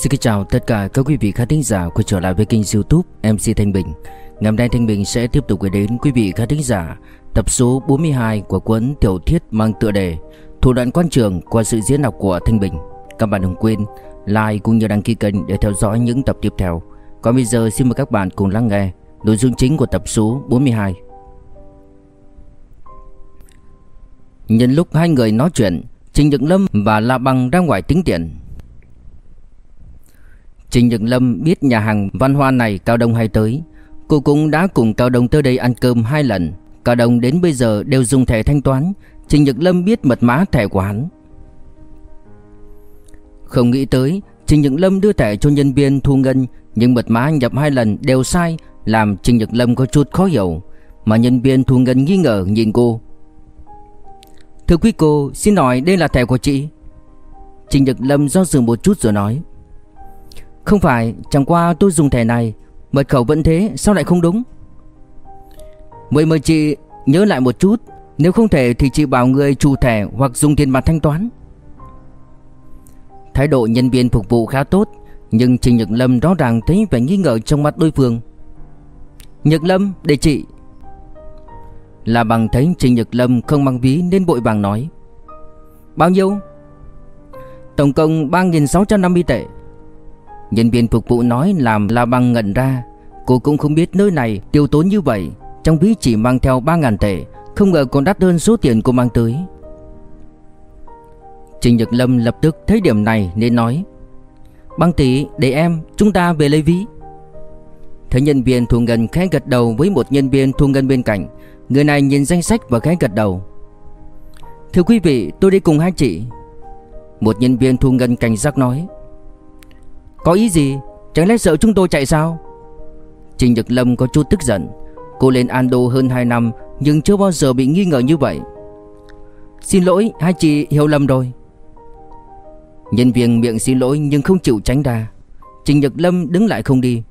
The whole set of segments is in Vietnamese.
Xin chào tất cả các quý vị khán thính giả quay trở lại với kênh youtube MC Thanh Bình. Ngày hôm nay Thanh Bình sẽ tiếp tục gửi đến quý vị khán thính giả Tập số 42 của cuốn tiểu thuyết mang tựa đề, Thủ đoạn quan trường qua sự diễn đọc của Thanh Bình. Các bạn đừng quên like cũng như đăng ký kênh để theo dõi những tập tiếp theo. Còn bây giờ xin mời các bạn cùng lắng nghe nội dung chính của tập số 42 Nhân lúc hai người nói chuyện Trình Nhật Lâm và La Băng ra ngoài tính tiền. Trình Nhật Lâm biết nhà hàng văn hoa này Cao Đông hay tới. Cô cũng đã cùng Cao Đông tới đây ăn cơm hai lần. Cao Đông đến bây giờ đều dùng thẻ thanh toán. Trình Nhật Lâm biết mật mã thẻ của hắn. Không nghĩ tới, Trình Nhật Lâm đưa thẻ cho nhân viên thu ngân, Nhưng mật mã nhập hai lần đều sai, Làm Trình Nhật Lâm có chút khó hiểu. Mà nhân viên thu ngân nghi ngờ nhìn cô. Thưa quý cô, xin hỏi đây là thẻ của chị? Trình Nhật Lâm do dự một chút rồi nói không phải, chẳng qua tôi dùng thẻ này, Mật khẩu vẫn thế, sao lại không đúng? Mời mời chị nhớ lại một chút, Nếu không thể thì chị bảo người chủ thẻ Hoặc dùng tiền mặt thanh toán. Thái độ nhân viên phục vụ khá tốt, Nhưng Trình Nhật Lâm rõ ràng thấy vẻ nghi ngờ trong mắt đối phương. Nhật Lâm, để chị. Là bằng thấy Trình Nhật Lâm không mang ví nên bội vàng nói. Bao nhiêu? Tổng cộng 3.650 tệ. Nhân viên phục vụ nói làm La Băng ngẩn ra. Cô cũng không biết nơi này tiêu tốn như vậy. Trong ví chỉ mang theo 3.000 tệ, Không ngờ còn đắt hơn số tiền cô mang tới. Trình Nhật Lâm lập tức thấy điểm này nên nói, Băng tỷ, để em, chúng ta về lấy ví. Thấy nhân viên thu ngân khẽ gật đầu với một nhân viên thu ngân bên cạnh, Người này nhìn danh sách và khẽ gật đầu. Thưa quý vị, tôi đi cùng hai chị. Một nhân viên thu ngân cảnh giác nói có ý gì? Chẳng lẽ sợ chúng tôi chạy sao? Trình Nhật Lâm có chút tức giận. Cô lên Ando hơn 2 năm, Nhưng chưa bao giờ bị nghi ngờ như vậy. Xin lỗi, hai chị hiểu lầm rồi. Nhân viên miệng xin lỗi nhưng không chịu tránh ra. Trình Nhật Lâm đứng lại không đi.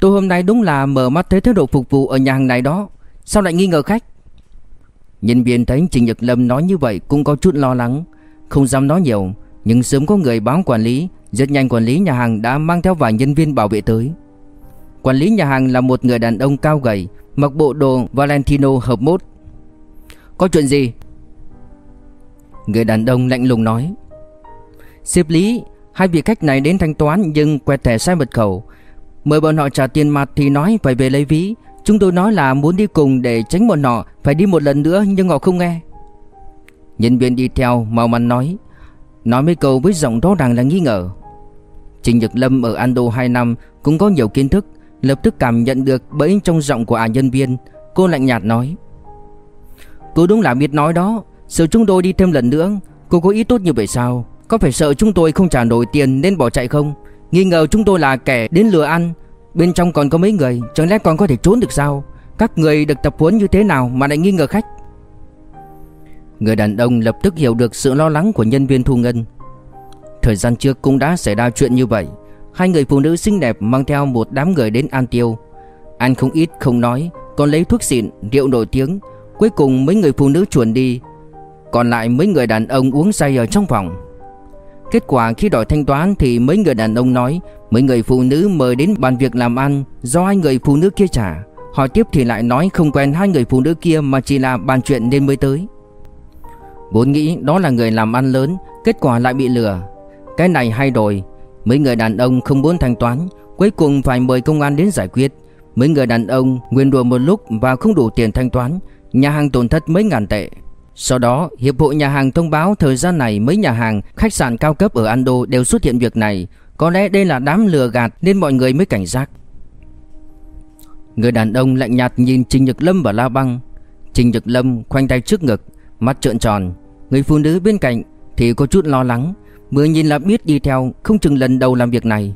Tôi hôm nay đúng là mở mắt thấy thái độ phục vụ ở nhà hàng này đó. Sao lại nghi ngờ khách? Nhân viên thấy Trình Nhật Lâm nói như vậy cũng có chút lo lắng. Không dám nói nhiều, Nhưng sớm có người báo quản lý rất nhanh quản lý nhà hàng đã mang theo vài nhân viên bảo vệ tới. Quản lý nhà hàng là một người đàn ông cao gầy, Mặc bộ đồ Valentino hợp mốt. Có chuyện gì? Người đàn ông lạnh lùng nói. Xếp lý, Hai vị khách này đến thanh toán nhưng quẹt thẻ sai mật khẩu. Mời bọn họ trả tiền mặt thì nói phải về lấy ví. Chúng tôi nói là muốn đi cùng để tránh bọn họ Phải đi một lần nữa nhưng họ không nghe. Nhân viên đi theo mau mắn nói. Nói mấy câu với giọng rõ ràng là nghi ngờ. Trình Nhật Lâm ở Ando 2 năm cũng có nhiều kiến thức, Lập tức cảm nhận được bẫy trong giọng của à nhân viên. Cô lạnh nhạt nói, Cô đúng là biết nói đó, Sợ chúng tôi đi thêm lần nữa, Cô có ý tốt như vậy sao? Có phải sợ chúng tôi không trả nổi tiền nên bỏ chạy không? Nghi ngờ chúng tôi là kẻ đến lừa ăn, Bên trong còn có mấy người, Chẳng lẽ còn có thể trốn được sao? Các người được tập huấn như thế nào mà lại nghi ngờ khách? Người đàn ông lập tức hiểu được sự lo lắng của nhân viên thu ngân. Thời gian trước cũng đã xảy ra chuyện như vậy. Hai người phụ nữ xinh đẹp mang theo một đám người đến An Tiêu. Ăn không ít không nói Còn lấy thuốc xịn, rượu nổi tiếng. Cuối cùng mấy người phụ nữ chuồn đi. Còn lại mấy người đàn ông uống say ở trong phòng. Kết quả khi đòi thanh toán thì mấy người đàn ông nói Mấy người phụ nữ mời đến bàn việc làm ăn Do hai người phụ nữ kia trả. Hỏi tiếp thì lại nói không quen hai người phụ nữ kia Mà chỉ là bàn chuyện nên mới tới. Vốn nghĩ đó là người làm ăn lớn Kết quả lại bị lừa. Cái này hay rồi. Mấy người đàn ông không muốn thanh toán, Cuối cùng phải mời công an đến giải quyết. Mấy người đàn ông nguyên đùa một lúc Và không đủ tiền thanh toán, Nhà hàng tổn thất mấy ngàn tệ. Sau đó, Hiệp hội nhà hàng thông báo Thời gian này mấy nhà hàng, Khách sạn cao cấp ở Ando đều xuất hiện việc này. Có lẽ đây là đám lừa gạt Nên mọi người mới cảnh giác. Người đàn ông lạnh nhạt nhìn Trình Nhật Lâm và La Băng. Trình Nhật Lâm khoanh tay trước ngực, Mắt trợn tròn. Người phụ nữ bên cạnh thì có chút lo lắng. Vừa nhìn là biết đi theo, Không chừng lần đầu làm việc này.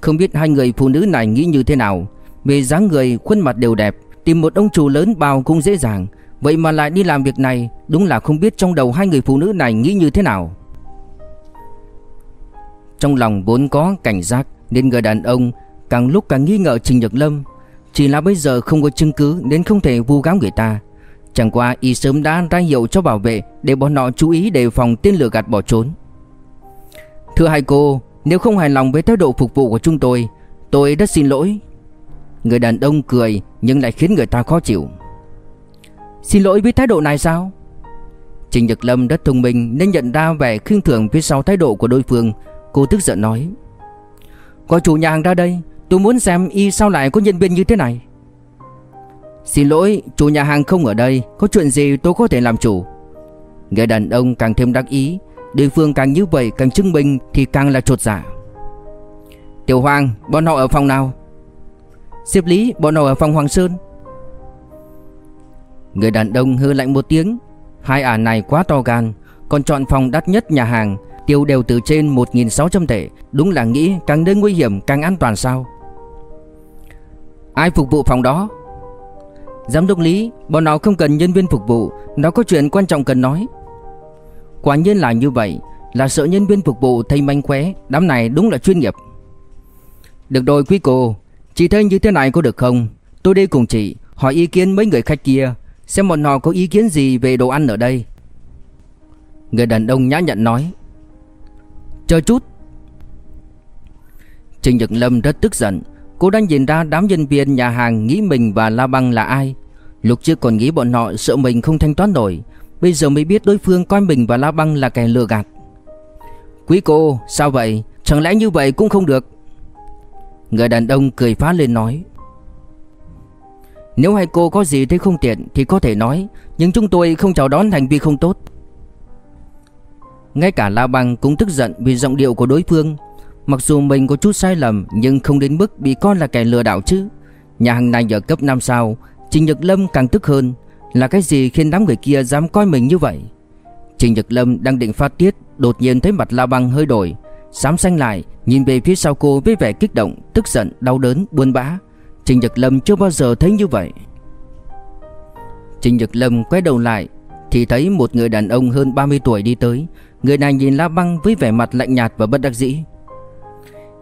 Không biết hai người phụ nữ này nghĩ như thế nào. Về dáng người, khuôn mặt đều đẹp, Tìm một ông chủ lớn bao cũng dễ dàng. Vậy mà lại đi làm việc này, Đúng là không biết trong đầu hai người phụ nữ này nghĩ như thế nào. Trong lòng vốn có cảnh giác, Nên người đàn ông càng lúc càng nghi ngờ Trình Nhật Lâm. Chỉ là bây giờ không có chứng cứ Nên không thể vu cáo người ta. Chẳng qua y sớm đã ra hiệu cho bảo vệ Để bọn họ chú ý đề phòng tên lừa gạt bỏ trốn. Thưa hai cô, Nếu không hài lòng với thái độ phục vụ của chúng tôi Tôi rất xin lỗi. Người đàn ông cười nhưng lại khiến người ta khó chịu. Xin lỗi với thái độ này sao? Trình Nhật Lâm rất thông minh nên nhận ra vẻ khinh thường phía sau thái độ của đối phương. Cô tức giận nói Gọi chủ nhà hàng ra đây, Tôi muốn xem y sao lại có nhân viên như thế này. Xin lỗi, chủ nhà hàng không ở đây, Có chuyện gì tôi có thể làm chủ. Người đàn ông càng thêm đắc ý địa phương càng như vậy càng chứng minh Thì càng là trột giả. Tiểu Hoàng, bọn họ ở phòng nào? Diệp Lý, bọn họ ở phòng Hoàng Sơn. Người đàn ông hư lạnh một tiếng. Hai ả này quá to gan, Còn chọn phòng đắt nhất nhà hàng, Tiêu đều từ trên 1.600 tệ. Đúng là nghĩ càng nơi nguy hiểm càng an toàn sao? Ai phục vụ phòng đó? Giám đốc Lý, Bọn họ không cần nhân viên phục vụ. Nó có chuyện quan trọng cần nói. Quả nhiên là như vậy, Là sợ nhân viên phục vụ thấy manh khóe, Đám này đúng là chuyên nghiệp. Được rồi, quý cô, Chị thấy như thế này có được không? Tôi đi cùng chị, Hỏi ý kiến mấy người khách kia, Xem bọn họ có ý kiến gì về đồ ăn ở đây. Người đàn ông nhã nhặn nói, Chờ chút. Trình Nhật Lâm rất tức giận, Cô đang nhìn ra đám nhân viên nhà hàng nghĩ mình và La Băng là ai. Lúc trước còn nghĩ bọn họ sợ mình không thanh toán nổi Bây giờ mới biết đối phương coi mình và La Băng là kẻ lừa gạt. Quý cô, sao vậy? Chẳng lẽ như vậy cũng không được? Người đàn ông cười phá lên nói. Nếu hai cô có gì thấy không tiện Thì có thể nói, Nhưng chúng tôi không chào đón hành vi không tốt. Ngay cả La Băng cũng tức giận Vì giọng điệu của đối phương. Mặc dù mình có chút sai lầm, Nhưng không đến mức bị con là kẻ lừa đảo chứ. Nhà hàng này ở cấp 5 sao, Trình Nhật Lâm càng tức hơn. Là cái gì khiến đám người kia dám coi mình như vậy? Trình Nhật Lâm đang định phát tiết Đột nhiên thấy mặt La Băng hơi đổi. Sám xanh lại Nhìn về phía sau cô với vẻ kích động Tức giận, đau đớn, buồn bã. Trình Nhật Lâm chưa bao giờ thấy như vậy. Trình Nhật Lâm quay đầu lại Thì thấy một người đàn ông hơn 30 tuổi đi tới. Người này nhìn La Băng với vẻ mặt lạnh nhạt và bất đắc dĩ.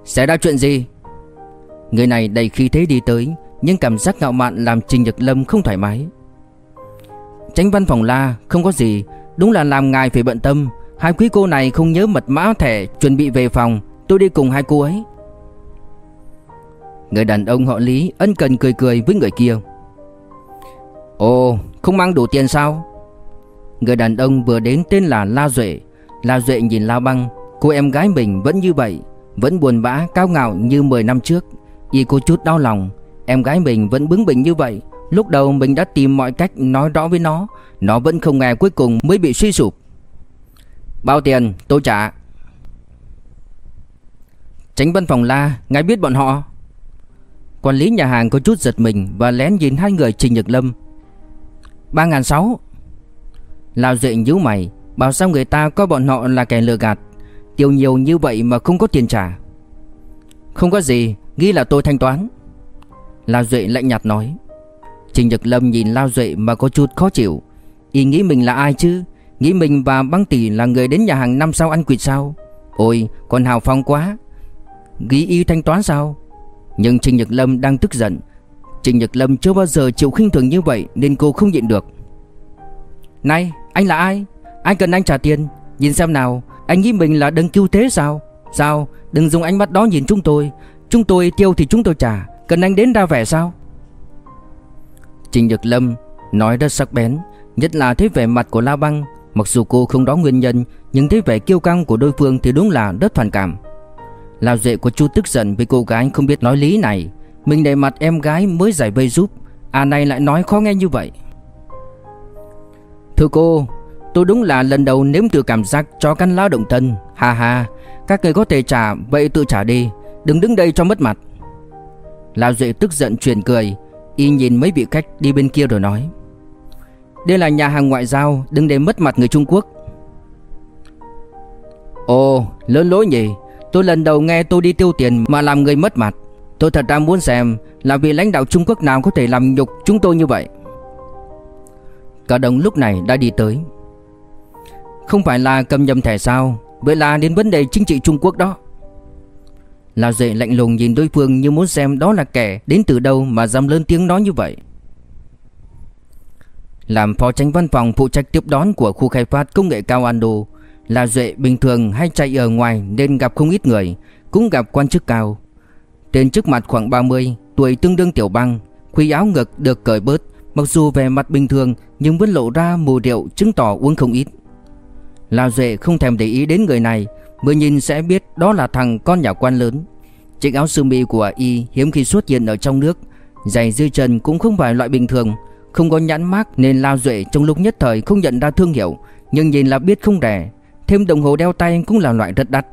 Xảy ra chuyện gì? Người này đầy khí thế đi tới Nhưng cảm giác ngạo mạn làm Trình Nhật Lâm không thoải mái. Tránh văn phòng la, Không có gì. Đúng là làm ngài phải bận tâm. Hai quý cô này không nhớ mật mã thẻ Chuẩn bị về phòng. Tôi đi cùng hai cô ấy. Người đàn ông họ Lý ân cần cười cười với người kia. Ồ, không mang đủ tiền sao? Người đàn ông vừa đến tên là La Duệ. La Duệ nhìn La Băng. Cô em gái mình vẫn như vậy, Vẫn buồn bã, cao ngạo như 10 năm trước. Y cô chút đau lòng. Em gái mình vẫn bướng bỉnh như vậy. Lúc đầu mình đã tìm mọi cách nói rõ với nó Nó vẫn không nghe, cuối cùng mới bị suy sụp. Bao tiền? Tôi trả. Tránh văn phòng la, Ngài biết bọn họ. Quản lý nhà hàng có chút giật mình Và lén nhìn hai người Trình Nhật Lâm. Ba ngàn sáu. Dệ Duệ nhíu mày, Bảo sao người ta coi bọn họ là kẻ lừa gạt. Tiêu nhiều như vậy mà không có tiền trả. Không có gì, Nghĩ là tôi thanh toán. Lào Duệ lạnh nhạt nói. Trình Nhật Lâm nhìn Lao Duệ mà có chút khó chịu. Y nghĩ mình là ai chứ? Nghĩ mình và băng tỷ là người đến nhà hàng năm sao ăn quỵt sao? Ôi còn hào phong quá. Ghi y thanh toán sao? Nhưng Trình Nhật Lâm đang tức giận. Trình Nhật Lâm chưa bao giờ chịu khinh thường như vậy Nên cô không nhịn được. Này, anh là ai? Anh cần anh trả tiền? Nhìn xem nào, Anh nghĩ mình là đấng cứu thế sao? Sao? Đừng dùng ánh mắt đó nhìn chúng tôi. Chúng tôi tiêu thì chúng tôi trả. Cần anh đến ra vẻ sao? Trình Nhật Lâm nói rất sắc bén, Nhất là thấy vẻ mặt của La Băng, Mặc dù cô không rõ nguyên nhân, Nhưng thấy vẻ kiêu căng của đối phương thì đúng là rất phản cảm. Lão dệ của chú tức giận với cô gái không biết nói lý này. Mình để mặt em gái mới giải vây giúp À này lại nói khó nghe như vậy. Thưa cô, Tôi đúng là lần đầu nếm từ cảm giác cho căn lao động thân. Ha ha, Các người có thể trả, Vậy tự trả đi, Đừng đứng đây cho mất mặt. Lão Duệ tức giận truyền cười Y nhìn mấy vị khách đi bên kia rồi nói, Đây là nhà hàng ngoại giao Đừng để mất mặt người Trung Quốc. Ồ, lớn lối nhỉ. Tôi lần đầu nghe tôi đi tiêu tiền mà làm người mất mặt. Tôi thật ra muốn xem Là vị lãnh đạo Trung Quốc nào có thể làm nhục chúng tôi như vậy. Cả đồng lúc này đã đi tới. Không phải là cầm nhầm thẻ sao? Vậy là đến vấn đề chính trị Trung Quốc đó. Lão dệ lạnh lùng nhìn đối phương như muốn xem đó là kẻ đến từ đâu mà dám lớn tiếng nói như vậy. Làm phó tránh văn phòng phụ trách tiếp đón của khu khai phát công nghệ cao Ando Lão Duệ bình thường hay chạy ở ngoài nên gặp không ít người, Cũng gặp quan chức cao. Tên trước mặt khoảng 30 Tuổi tương đương tiểu băng Khuy áo ngực được cởi bớt, Mặc dù về mặt bình thường Nhưng vẫn lộ ra mùi rượu chứng tỏ uống không ít. Lão Duệ không thèm để ý đến người này Mới nhìn sẽ biết đó là thằng con nhà quan lớn. Chiếc áo sơ mi của y hiếm khi xuất hiện ở trong nước. Giày dưới chân cũng không phải loại bình thường. Không có nhãn mác nên Lao Duệ trong lúc nhất thời không nhận ra thương hiệu, Nhưng nhìn là biết không rẻ. Thêm đồng hồ đeo tay cũng là loại rất đắt.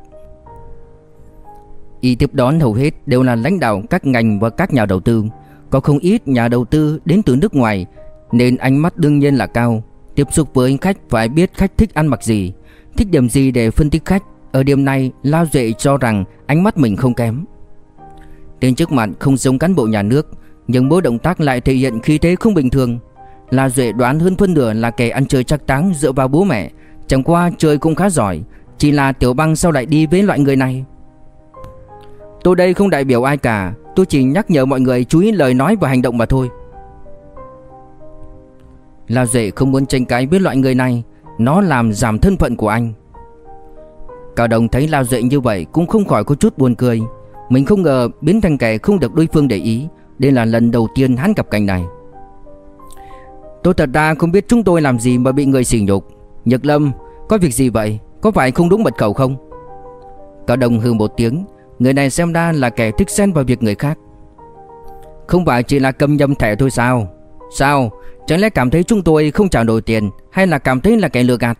Y tiếp đón hầu hết đều là lãnh đạo các ngành và các nhà đầu tư. Có không ít nhà đầu tư đến từ nước ngoài, Nên ánh mắt đương nhiên là cao. Tiếp xúc với khách phải biết khách thích ăn mặc gì, Thích điểm gì để phân tích khách. Ở điểm này Lao Duệ cho rằng ánh mắt mình không kém. Tên trước mặt không giống cán bộ nhà nước, Nhưng mỗi động tác lại thể hiện khí thế không bình thường. La Duệ đoán hơn phân nửa là kẻ ăn chơi chắc táng dựa vào bố mẹ. Chẳng qua chơi cũng khá giỏi, Chỉ là Tiểu Băng sao lại đi với loại người này? Tôi đây không đại biểu ai cả, Tôi chỉ nhắc nhở mọi người chú ý lời nói và hành động mà thôi. La Duệ không muốn tranh cãi với loại người này, Nó làm giảm thân phận của anh. Cao Đồng thấy lao Duệ như vậy Cũng không khỏi có chút buồn cười. Mình không ngờ biến thành kẻ không được đối phương để ý. Đây là lần đầu tiên hắn gặp cảnh này. Tôi thật ra không biết chúng tôi làm gì mà bị người sỉ nhục. Nhật Lâm, Có việc gì vậy? Có phải không đúng mật khẩu không? Cao Đồng hừ một tiếng. Người này xem ra là kẻ thích xen vào việc người khác. Không phải chỉ là cầm nhầm thẻ thôi sao? Sao? Chẳng lẽ cảm thấy chúng tôi không trả nổi tiền Hay là cảm thấy là kẻ lừa gạt?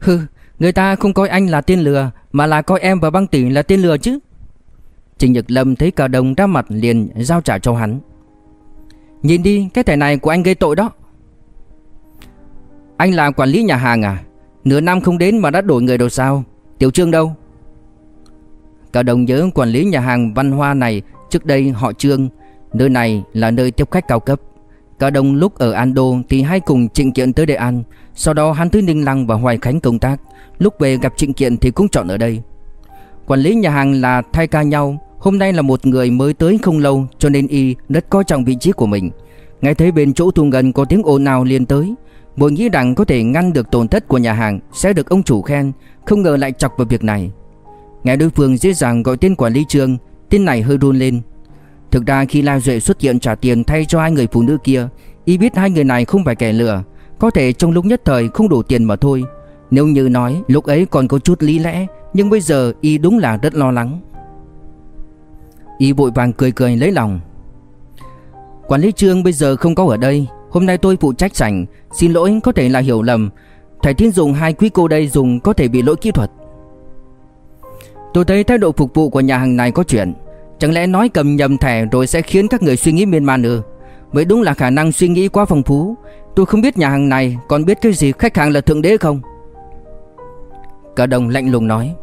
Hừ, Người ta không coi anh là tên lừa, Mà là coi em và băng tỷ là tên lừa chứ. Trình Nhật Lâm thấy cả Đồng ra mặt liền giao trả cho hắn. Nhìn đi, cái thẻ này của anh gây tội đó. Anh là quản lý nhà hàng à? Nửa năm không đến mà đã đổi người rồi sao? Tiểu Trương đâu? Cả Đồng nhớ quản lý nhà hàng văn hoa này, Trước đây họ Trương. Nơi này là nơi tiếp khách cao cấp. Cả Đồng lúc ở Ando thì hai cùng Trịnh Kiện tới đây ăn sau đó hắn tới Ninh Lăng và Hoài Khánh công tác. Lúc về gặp Trịnh Kiện thì cũng chọn ở đây. Quản lý nhà hàng là thay ca nhau. Hôm nay là một người mới tới không lâu, Cho nên y rất coi trọng vị trí của mình. Nghe thấy bên chỗ thu ngân có tiếng ồn nào liền tới. Vội nghĩ rằng có thể ngăn được tổn thất của nhà hàng Sẽ được ông chủ khen, Không ngờ lại chọc vào việc này. Nghe đối phương dễ dàng gọi tên quản lý trường, Tên này hơi run lên. Thực ra khi La Duệ xuất hiện trả tiền thay cho hai người phụ nữ kia, Y biết hai người này không phải kẻ lừa. Có thể trong lúc nhất thời không đủ tiền mà thôi. Nếu như nói lúc ấy còn có chút lý lẽ, Nhưng bây giờ Y đúng là rất lo lắng. Y vội vàng cười cười lấy lòng. Quản lý trương bây giờ không có ở đây. Hôm nay tôi phụ trách sảnh. Xin lỗi, có thể là hiểu lầm. Thầy Thiên dùng hai quý cô đây dùng có thể bị lỗi kỹ thuật. Tôi thấy thái độ phục vụ của nhà hàng này có chuyện. Chẳng lẽ nói cầm nhầm thẻ rồi sẽ khiến các người suy nghĩ miên man ư? Mới đúng là khả năng suy nghĩ quá phong phú. Tôi không biết nhà hàng này còn biết cái gì khách hàng là thượng đế không? Cả đồng lạnh lùng nói.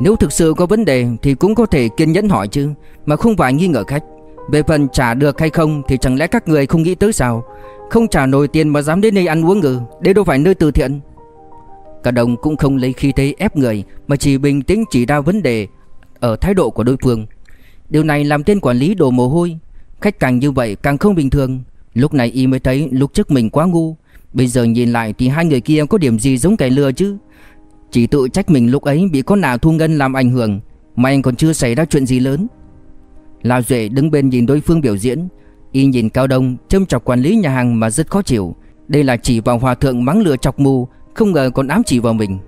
Nếu thực sự có vấn đề thì cũng có thể kiên nhẫn hỏi chứ, Mà không phải nghi ngờ khách. Về phần trả được hay không thì chẳng lẽ các người không nghĩ tới sao? Không trả nổi tiền mà dám đến đây ăn uống ngừ Đây đâu phải nơi từ thiện? Cả đồng cũng không lấy khí thế ép người, Mà chỉ bình tĩnh chỉ ra vấn đề Ở thái độ của đối phương. Điều này làm tên quản lý đổ mồ hôi. Khách càng như vậy càng không bình thường. Lúc này y mới thấy lúc trước mình quá ngu. Bây giờ nhìn lại thì hai người kia có điểm gì giống kẻ lừa chứ? Chỉ tự trách mình lúc ấy bị con nào thu ngân làm ảnh hưởng. Mà anh còn chưa xảy ra chuyện gì lớn. Lão Duệ đứng bên nhìn đối phương biểu diễn. Y nhìn Cao Đông, châm chọc quản lý nhà hàng mà rất khó chịu. Đây là chỉ vào hòa thượng mắng lừa chọc mù, Không ngờ còn ám chỉ vào mình.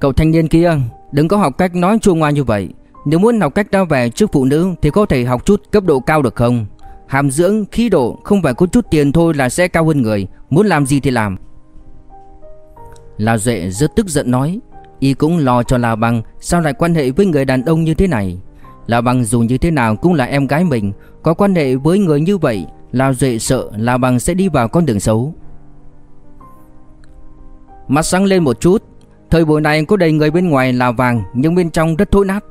Cậu thanh niên kia, Đừng có học cách nói chua ngoa như vậy. Nếu muốn học cách ra vẻ trước phụ nữ Thì có thể học chút cấp độ cao được không? Hàm dưỡng, khí độ Không phải có chút tiền thôi là sẽ cao hơn người. Muốn làm gì thì làm. Lào Duệ rất tức giận nói Y cũng lo cho Lào Bằng Sao lại quan hệ với người đàn ông như thế này? Lào Bằng dù như thế nào cũng là em gái mình Có quan hệ với người như vậy Lào Duệ sợ Lào Bằng sẽ đi vào con đường xấu. Mắt sáng lên một chút Thời buổi này có đầy người bên ngoài là vàng Nhưng bên trong rất thối nát.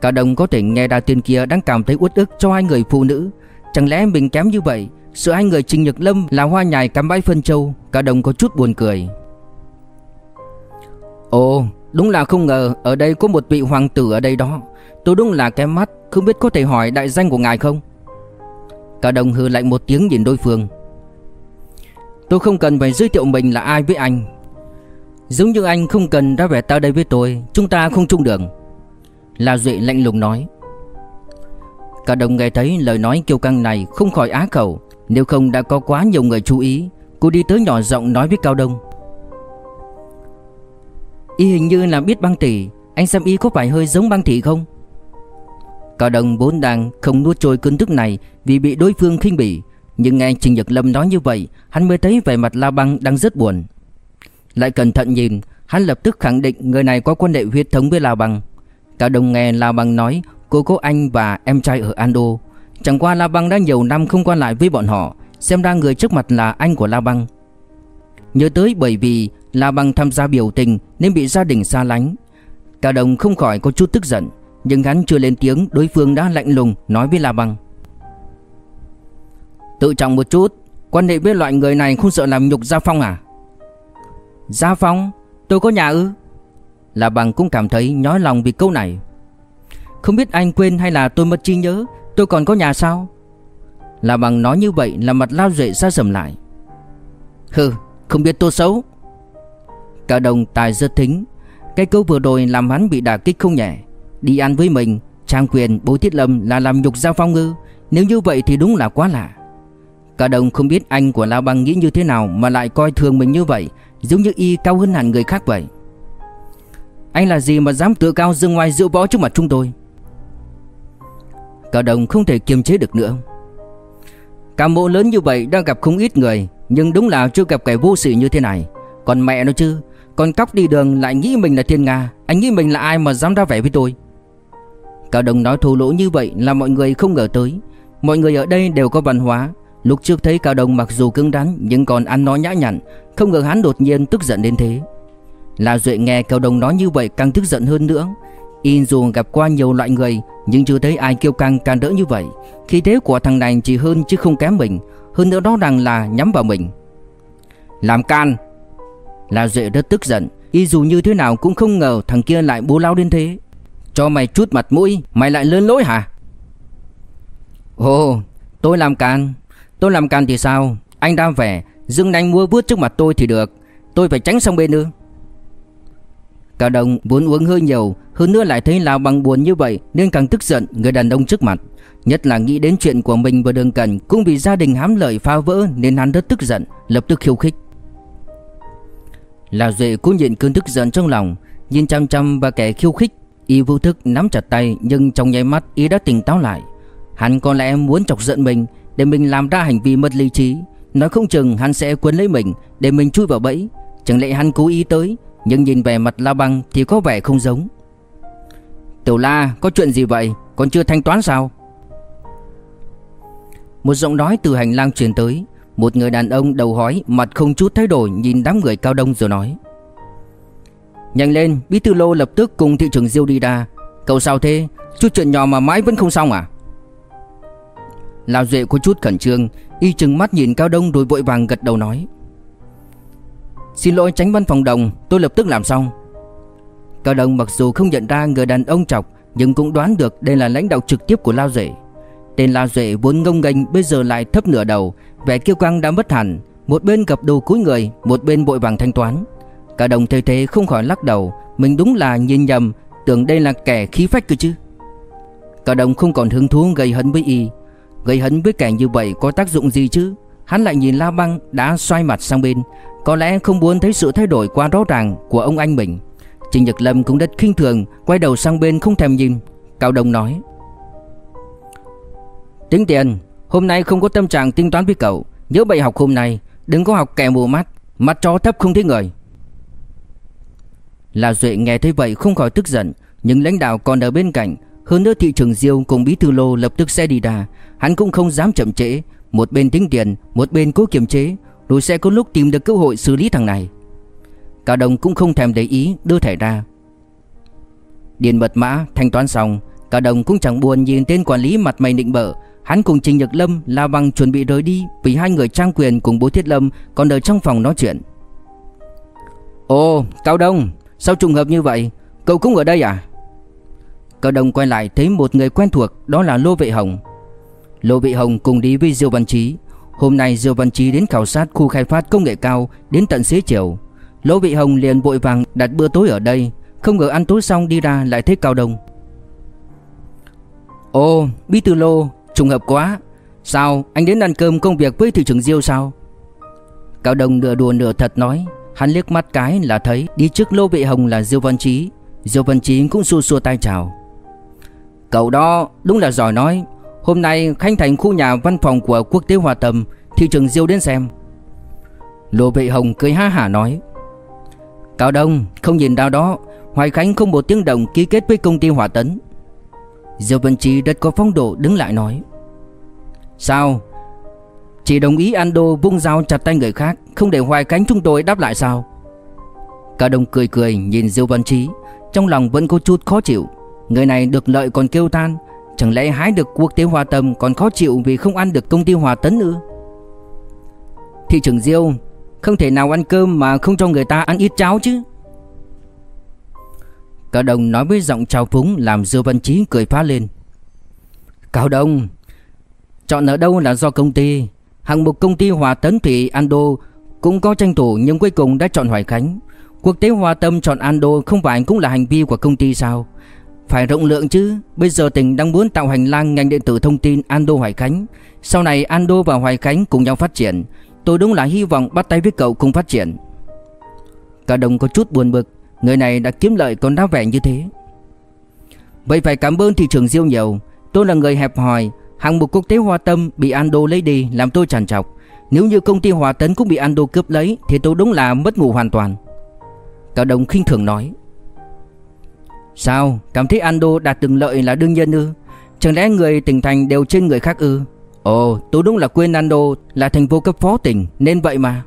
Cả đồng có thể nghe đà tiền kia đang cảm thấy uất ức cho hai người phụ nữ. Chẳng lẽ mình kém như vậy Sự hai người Trình Nhật Lâm là hoa nhài cắm bãi phân châu? Cả đồng có chút buồn cười. Ồ, đúng là không ngờ, Ở đây có một vị hoàng tử ở đây đó. Tôi đúng là kém mắt, Không biết có thể hỏi đại danh của ngài không? Cả đồng hừ lạnh một tiếng nhìn đối phương. Tôi không cần phải giới thiệu mình là ai với anh. Giống như anh không cần ra vẻ ta đây với tôi, Chúng ta không chung đường. La Duệ lạnh lùng nói. Cả đồng nghe thấy lời nói kiêu căng này không khỏi á khẩu. Nếu không đã có quá nhiều người chú ý, Cô đi tới nhỏ giọng nói với Cao Đông. Y hình như là biết băng tỷ Anh xem y có phải hơi giống băng tỷ không? Cao Đông vốn đang không nuốt trôi cơn tức này Vì bị đối phương khinh bỉ, Nhưng nghe Trình Nhật Lâm nói như vậy, Hắn mới thấy vẻ mặt La Băng đang rất buồn. Lại cẩn thận nhìn, Hắn lập tức khẳng định người này có quan hệ huyết thống với La Băng. Cao Đông nghe La Băng nói, Cô có anh và em trai ở Ando. Chẳng qua La Băng đã nhiều năm không quan lại với bọn họ. Xem ra người trước mặt là anh của La Băng Nhớ tới bởi vì La Băng tham gia biểu tình Nên bị gia đình xa lánh. Cả đồng không khỏi có chút tức giận, Nhưng hắn chưa lên tiếng, Đối phương đã lạnh lùng nói với La Băng Tự trọng một chút, Quan hệ với loại người này không sợ làm nhục Gia Phong à? Gia Phong? Tôi có nhà ư? Là bằng cũng cảm thấy nhói lòng vì câu này. Không biết anh quên hay là tôi mất trí nhớ, Tôi còn có nhà sao? Là bằng nói như vậy là mặt lao duệ ra sầm lại. Hừ, không biết tôi xấu. Cả đồng tài rất thính, Cái câu vừa rồi làm hắn bị đả kích không nhẹ. Đi ăn với mình, Trang quyền, bố thiết lâm là làm nhục Giao Phong ngư. Nếu như vậy thì đúng là quá lạ. Cả đồng không biết anh của La Băng nghĩ như thế nào Mà lại coi thường mình như vậy, Giống như y cao hơn hẳn người khác vậy. Anh là gì mà dám tự cao dương ngoài dự võ trước mặt chúng tôi? Cao đồng không thể kiềm chế được nữa. Cả mộ lớn như vậy đang gặp không ít người, Nhưng đúng là chưa gặp kẻ vô sự như thế này. Còn mẹ nó chứ, Con cóc đi đường lại nghĩ mình là thiên nga, Anh nghĩ mình là ai mà dám ra vẻ với tôi? Cao Đồng nói thô lỗ như vậy là mọi người không ngờ tới. Mọi người ở đây đều có văn hóa. Lúc trước thấy Cao Đồng mặc dù cứng rắn, Nhưng còn ăn nói nhã nhặn, Không ngờ hắn đột nhiên tức giận đến thế. La Duệ nghe Cao Đồng nói như vậy càng tức giận hơn nữa. Y dù gặp qua nhiều loại người, Nhưng chưa thấy ai kêu căng, can đỡ như vậy. Khi thế của thằng này chỉ hơn chứ không kém mình, Hơn nữa đó rằng là nhắm vào mình. Làm can. La Duệ rất tức giận, Y dù như thế nào cũng không ngờ thằng kia lại bố lao đến thế. Cho mày chút mặt mũi, Mày lại lớn lỗi hả? Ồ, tôi làm can. Tôi làm can thì sao? Anh đang vẻ Dương anh mua vút trước mặt tôi thì được. Tôi phải tránh sang bên nữa. Cả đồng vốn uống hơi nhiều, Hơn nữa lại thấy Lào bằng buồn như vậy, Nên càng tức giận, người đàn ông trước mặt. Nhất là nghĩ đến chuyện của mình và đường cần Cũng vì gia đình hám lợi phá vỡ Nên hắn rất tức giận, Lập tức khiêu khích. Lào Duệ cũng nhịn cơn tức giận trong lòng, Nhìn chăm chăm và kẻ khiêu khích, Y vô thức nắm chặt tay Nhưng trong nháy mắt Y đã tỉnh táo lại. Hắn có lẽ muốn chọc giận mình Để mình làm ra hành vi mất lý trí, Nói không chừng hắn sẽ quấn lấy mình Để mình chui vào bẫy. Chẳng lẽ hắn cố ý tới nhưng nhìn về mặt La Băng thì có vẻ không giống. Tiểu La, có chuyện gì vậy? Còn chưa thanh toán sao? Một giọng nói từ hành lang truyền tới. Một người đàn ông đầu hói, Mặt không chút thay đổi, nhìn đám người cao đông rồi nói. Nhanh lên, Bí thư lô lập tức cùng thị trưởng Diêu đi ra Cậu sao thế? Chút chuyện nhỏ mà mãi vẫn không xong à? Lão Duệ có chút khẩn trương, Y chừng mắt nhìn cao đông rồi vội vàng gật đầu nói. Xin lỗi tránh văn phòng đồng, Tôi lập tức làm xong. Cao đồng mặc dù không nhận ra người đàn ông chọc, Nhưng cũng đoán được đây là lãnh đạo trực tiếp của Lao Duệ. Tên Lao Duệ vốn ngông nghênh, Bây giờ lại thấp nửa đầu, Vẻ kiêu căng đã mất hẳn. Một bên gặp đồ cúi người, Một bên bội vàng thanh toán. Cao đồng thấy thế không khỏi lắc đầu, Mình đúng là nhìn nhầm, Tưởng đây là kẻ khí phách cơ chứ. Cao đồng không còn hứng thú gây hấn với y. Gây hấn với kẻ như vậy có tác dụng gì chứ? Hắn lại nhìn La Băng đã xoay mặt sang bên. Có lẽ không muốn thấy sự thay đổi quá rõ ràng của ông anh mình. Trình Nhật Lâm cũng rất khinh thường Quay đầu sang bên không thèm nhìn. Cao Đông nói Tính tiền Hôm nay không có tâm trạng tính toán với cậu. Nhớ bài học hôm nay Đừng có học kẻ mù mắt Mặt chó thấp không thấy người. La Duệ nghe thấy vậy không khỏi tức giận Nhưng lãnh đạo còn ở bên cạnh. Hơn nữa thị trường Diêu cùng bí thư lô lập tức xe đi đà, Hắn cũng không dám chậm trễ một bên tính tiền Một bên cố kiềm chế, Rồi sẽ có lúc tìm được cơ hội xử lý thằng này. Cao Đồng cũng không thèm để ý, đưa thẻ ra. Điền mật mã thanh toán xong, Cao Đồng cũng chẳng buồn nhìn tên quản lý mặt mày nịnh bợ. Hắn cùng Trình Nhật Lâm, La Bằng chuẩn bị rời đi Vì hai người trang quyền cùng bố Thiết Lâm Còn ở trong phòng nói chuyện. Ồ, Cao Đông, Sao trùng hợp như vậy? Cậu cũng ở đây à? Cao Đông quay lại thấy một người quen thuộc, Đó là Lô Vệ Hồng. Lô Vị Hồng cùng đi với Diêu Văn Chí. Hôm nay Diêu Văn Chí đến khảo sát khu khai phát công nghệ cao Đến tận xế chiều. Lô Vị Hồng liền vội vàng đặt bữa tối ở đây Không ngờ ăn tối xong đi ra lại thấy Cao Đông. Ô, Bí Thư Lô Trùng hợp quá. Sao anh đến ăn cơm công việc với thị trưởng Diêu sao? Cao Đông nửa đùa nửa thật nói. Hắn liếc mắt cái là thấy Đi trước Lô Vị Hồng là Diêu Văn Chí. Diêu Văn Chí cũng xua xua tay chào. Cậu đó đúng là giỏi nói. Hôm nay khánh thành khu nhà văn phòng của quốc tế Hòa Tâm Thị trường Diêu đến xem. Lô vệ Hồng cười ha hả nói, Cao Đông, không nhìn đâu đó, Hoài Khánh không một tiếng động ký kết với công ty Hòa Tấn. Diêu Văn Trí rất có phong độ đứng lại nói, Sao? Chỉ đồng ý Ando vung dao chặt tay người khác, Không để Hoài Khánh chúng tôi đáp lại sao? Cao Đông cười cười nhìn Diêu Văn Trí Trong lòng vẫn có chút khó chịu. Người này được lợi còn kêu than Chẳng lẽ hái được quốc tế Hòa Tâm Còn khó chịu vì không ăn được công ty Hòa Tấn nữa Thị trưởng Diêu, Không thể nào ăn cơm mà không cho người ta ăn ít cháo chứ. Cao Đông nói với giọng trào phúng Làm Diêu Văn Chí cười phá lên. Cao Đông, Chọn ở đâu là do công ty. Hạng mục công ty Hòa Tấn Thủy Ando Cũng có tranh thủ nhưng cuối cùng đã chọn Hoài Khánh. Quốc tế Hòa Tâm chọn Ando Không phải cũng là hành vi của công ty sao? Phải rộng lượng chứ. Bây giờ tỉnh đang muốn tạo hành lang ngành điện tử thông tin Ando Hoài Khánh. Sau này Ando và Hoài Khánh cùng nhau phát triển. Tôi đúng là hy vọng bắt tay với cậu cùng phát triển. Cả đồng có chút buồn bực. Người này đã kiếm lợi còn đá vẻ như thế. Vậy phải cảm ơn thị trường Diêu nhiều. Tôi là người hẹp hòi. Hàng mục quốc tế Hoa Tâm bị Ando lấy đi Làm tôi tràn trọc. Nếu như công ty Hòa Tấn cũng bị Ando cướp lấy, Thì tôi đúng là mất ngủ hoàn toàn. Cả đồng khinh thường nói. Sao? Cảm thấy Ando đạt từng lợi là đương nhiên ư? Chẳng lẽ người tỉnh thành đều trên người khác ư? Ồ, tôi đúng là quên Ando là thành phố cấp phó tỉnh, Nên vậy mà.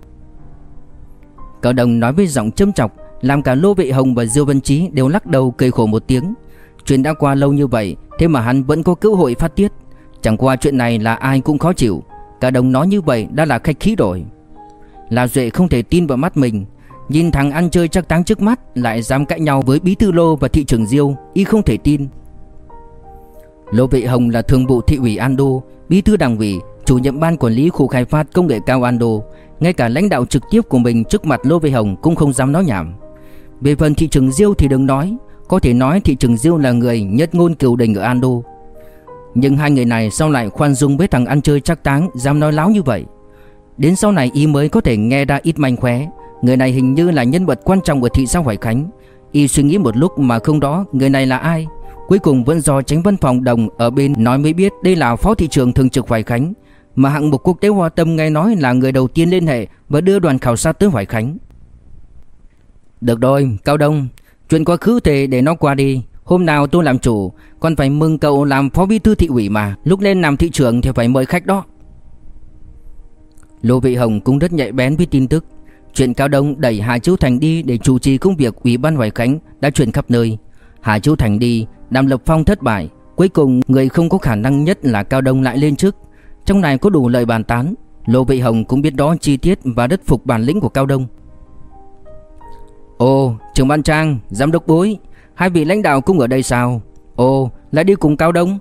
Cậu đồng nói với giọng châm chọc, Làm cả Lô Vị Hồng và Diêu Văn Chí đều lắc đầu cười khổ một tiếng. Chuyện đã qua lâu như vậy, Thế mà hắn vẫn có cơ hội phát tiết. Chẳng qua chuyện này là ai cũng khó chịu. Cả đồng nói như vậy đã là khách khí rồi. Là Duệ không thể tin vào mắt mình. Nhìn thằng ăn chơi chắc táng trước mắt, Lại dám cãi nhau với Bí Thư Lô và thị trưởng Diêu, Y không thể tin. Lô Vệ Hồng là thường vụ thị ủy Ando, Bí thư đảng ủy, Chủ nhiệm ban quản lý khu khai phát công nghệ cao Ando. Ngay cả lãnh đạo trực tiếp của mình trước mặt Lô Vệ Hồng cũng không dám nói nhảm. Về phần thị trưởng Diêu thì đừng nói, Có thể nói thị trưởng Diêu là người nhất ngôn cửu đình ở Ando. Nhưng hai người này sau lại khoan dung với thằng ăn chơi chắc táng Dám nói láo như vậy? Đến sau này y mới có thể nghe ra ít manh khóe. Người này hình như là nhân vật quan trọng của thị xã Hoài Khánh. Y suy nghĩ một lúc mà không đó người này là ai. Cuối cùng vẫn do tránh văn phòng đồng ở bên nói mới biết đây là phó thị trưởng thường trực Hoài Khánh Mà hạng mục quốc tế Hoa Tâm nghe nói là người đầu tiên liên hệ và đưa đoàn khảo sát tới Hoài Khánh. Được rồi, Cao Đông Chuyện quá khứ thì để nó qua đi. Hôm nào tôi làm chủ Còn phải mừng cậu làm phó bí thư thị ủy mà. Lúc lên làm thị trưởng thì phải mời khách đó. Lô Vị Hồng cũng rất nhạy bén với tin tức. Chuyện Cao Đông đẩy Hà Chiếu Thành đi để chủ trì công việc Ủy ban Hoài Khánh đã truyền khắp nơi. Hà Chiếu Thành đi, Đàm Lập Phong thất bại, cuối cùng người không có khả năng nhất là Cao Đông lại lên chức Trong này có đủ lời bàn tán, Lô Vị Hồng cũng biết đó chi tiết và rất phục bản lĩnh của Cao Đông. Ồ, trưởng ban Trang, giám đốc Bối, hai vị lãnh đạo cũng ở đây sao? Ồ, lại đi cùng Cao Đông?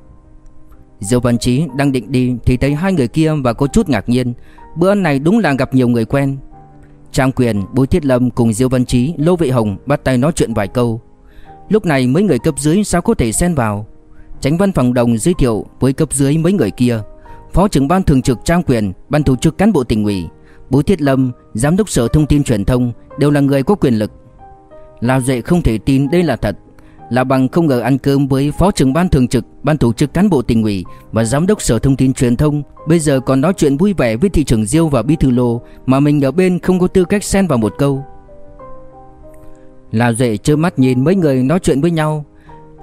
Diêu Văn Chí đang định đi thì thấy hai người kia và có chút ngạc nhiên. Bữa ăn này đúng là gặp nhiều người quen. Trang Quyền, Bùi Thiết Lâm cùng Diêu Văn Chí, Lô Vị Hồng bắt tay nói chuyện vài câu. Lúc này mấy người cấp dưới sao có thể xen vào? Tránh văn phòng đồng giới thiệu với cấp dưới mấy người kia. Phó trưởng ban thường trực Trang Quyền, ban tổ chức cán bộ tỉnh ủy, Bùi Thiết Lâm, giám đốc sở thông tin truyền thông đều là người có quyền lực. Lão Duệ không thể tin đây là thật. Là bằng không ngờ ăn cơm với phó trưởng ban thường trực, ban tổ chức cán bộ tỉnh ủy và giám đốc sở thông tin truyền thông, bây giờ còn nói chuyện vui vẻ với thị trưởng Diêu và bí thư Lô mà mình ở bên không có tư cách xen vào một câu. La Duệ trơ mắt nhìn mấy người nói chuyện với nhau,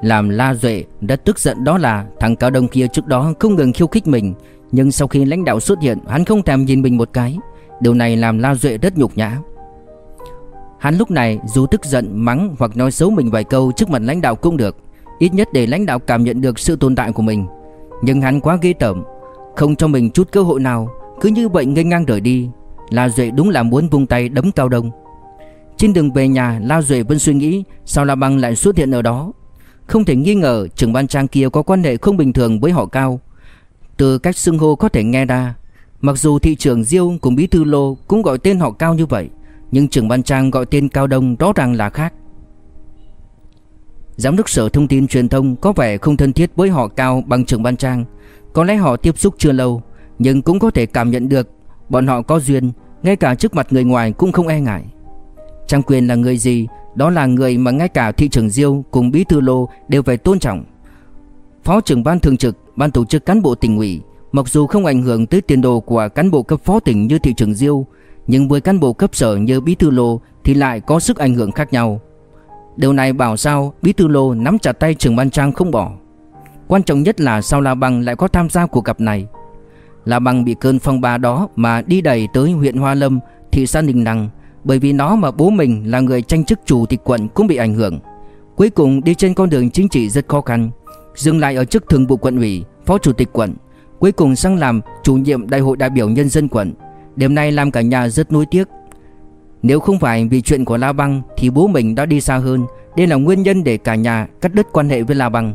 làm La Duệ rất tức giận đó là thằng cao đông kia trước đó không ngừng khiêu khích mình, nhưng sau khi lãnh đạo xuất hiện, hắn không thèm nhìn mình một cái. Điều này làm La Duệ rất nhục nhã. Hắn lúc này dù tức giận, mắng hoặc nói xấu mình vài câu trước mặt lãnh đạo cũng được, Ít nhất để lãnh đạo cảm nhận được sự tồn tại của mình. Nhưng hắn quá ghê tởm, Không cho mình chút cơ hội nào, Cứ như vậy ngây ngang rời đi. La Duệ đúng là muốn vung tay đấm Cao Đông. Trên đường về nhà, La Duệ vẫn suy nghĩ Sao La Băng lại xuất hiện ở đó. Không thể nghi ngờ trưởng ban trang kia có quan hệ không bình thường với họ Cao. Từ cách xưng hô có thể nghe ra, Mặc dù thị trưởng Diêu cùng bí thư Lô cũng gọi tên họ Cao như vậy nhưng trưởng ban trang gọi tên Cao Đông rõ ràng là khác. Giám đốc sở thông tin truyền thông có vẻ không thân thiết với họ Cao bằng trưởng ban trang. Có lẽ họ tiếp xúc chưa lâu, Nhưng cũng có thể cảm nhận được Bọn họ có duyên, Ngay cả trước mặt người ngoài cũng không e ngại. Trang quyền là người gì, Đó là người mà ngay cả thị trưởng Diêu cùng bí thư Lô đều phải tôn trọng. Phó trưởng ban thường trực, Ban tổ chức cán bộ tỉnh ủy, Mặc dù không ảnh hưởng tới tiền đồ của cán bộ cấp phó tỉnh như thị trưởng Diêu nhưng với cán bộ cấp sở như bí thư Lô Thì lại có sức ảnh hưởng khác nhau. Điều này bảo sao bí thư Lô nắm chặt tay trưởng ban trang không bỏ. Quan trọng nhất là sao La Bằng lại có tham gia cuộc gặp này. La Bằng bị cơn phong ba đó mà đi đầy tới huyện Hoa Lâm, thị xã Ninh Năng, Bởi vì nó mà bố mình là người tranh chức chủ tịch quận cũng bị ảnh hưởng. Cuối cùng đi trên con đường chính trị rất khó khăn Dừng lại ở chức thường vụ quận ủy, phó chủ tịch quận Cuối cùng sang làm chủ nhiệm đại hội đại biểu nhân dân quận. Đêm nay làm cả nhà rất nuối tiếc. Nếu không phải vì chuyện của La Băng Thì bố mình đã đi xa hơn. Đây là nguyên nhân để cả nhà cắt đứt quan hệ với La Băng.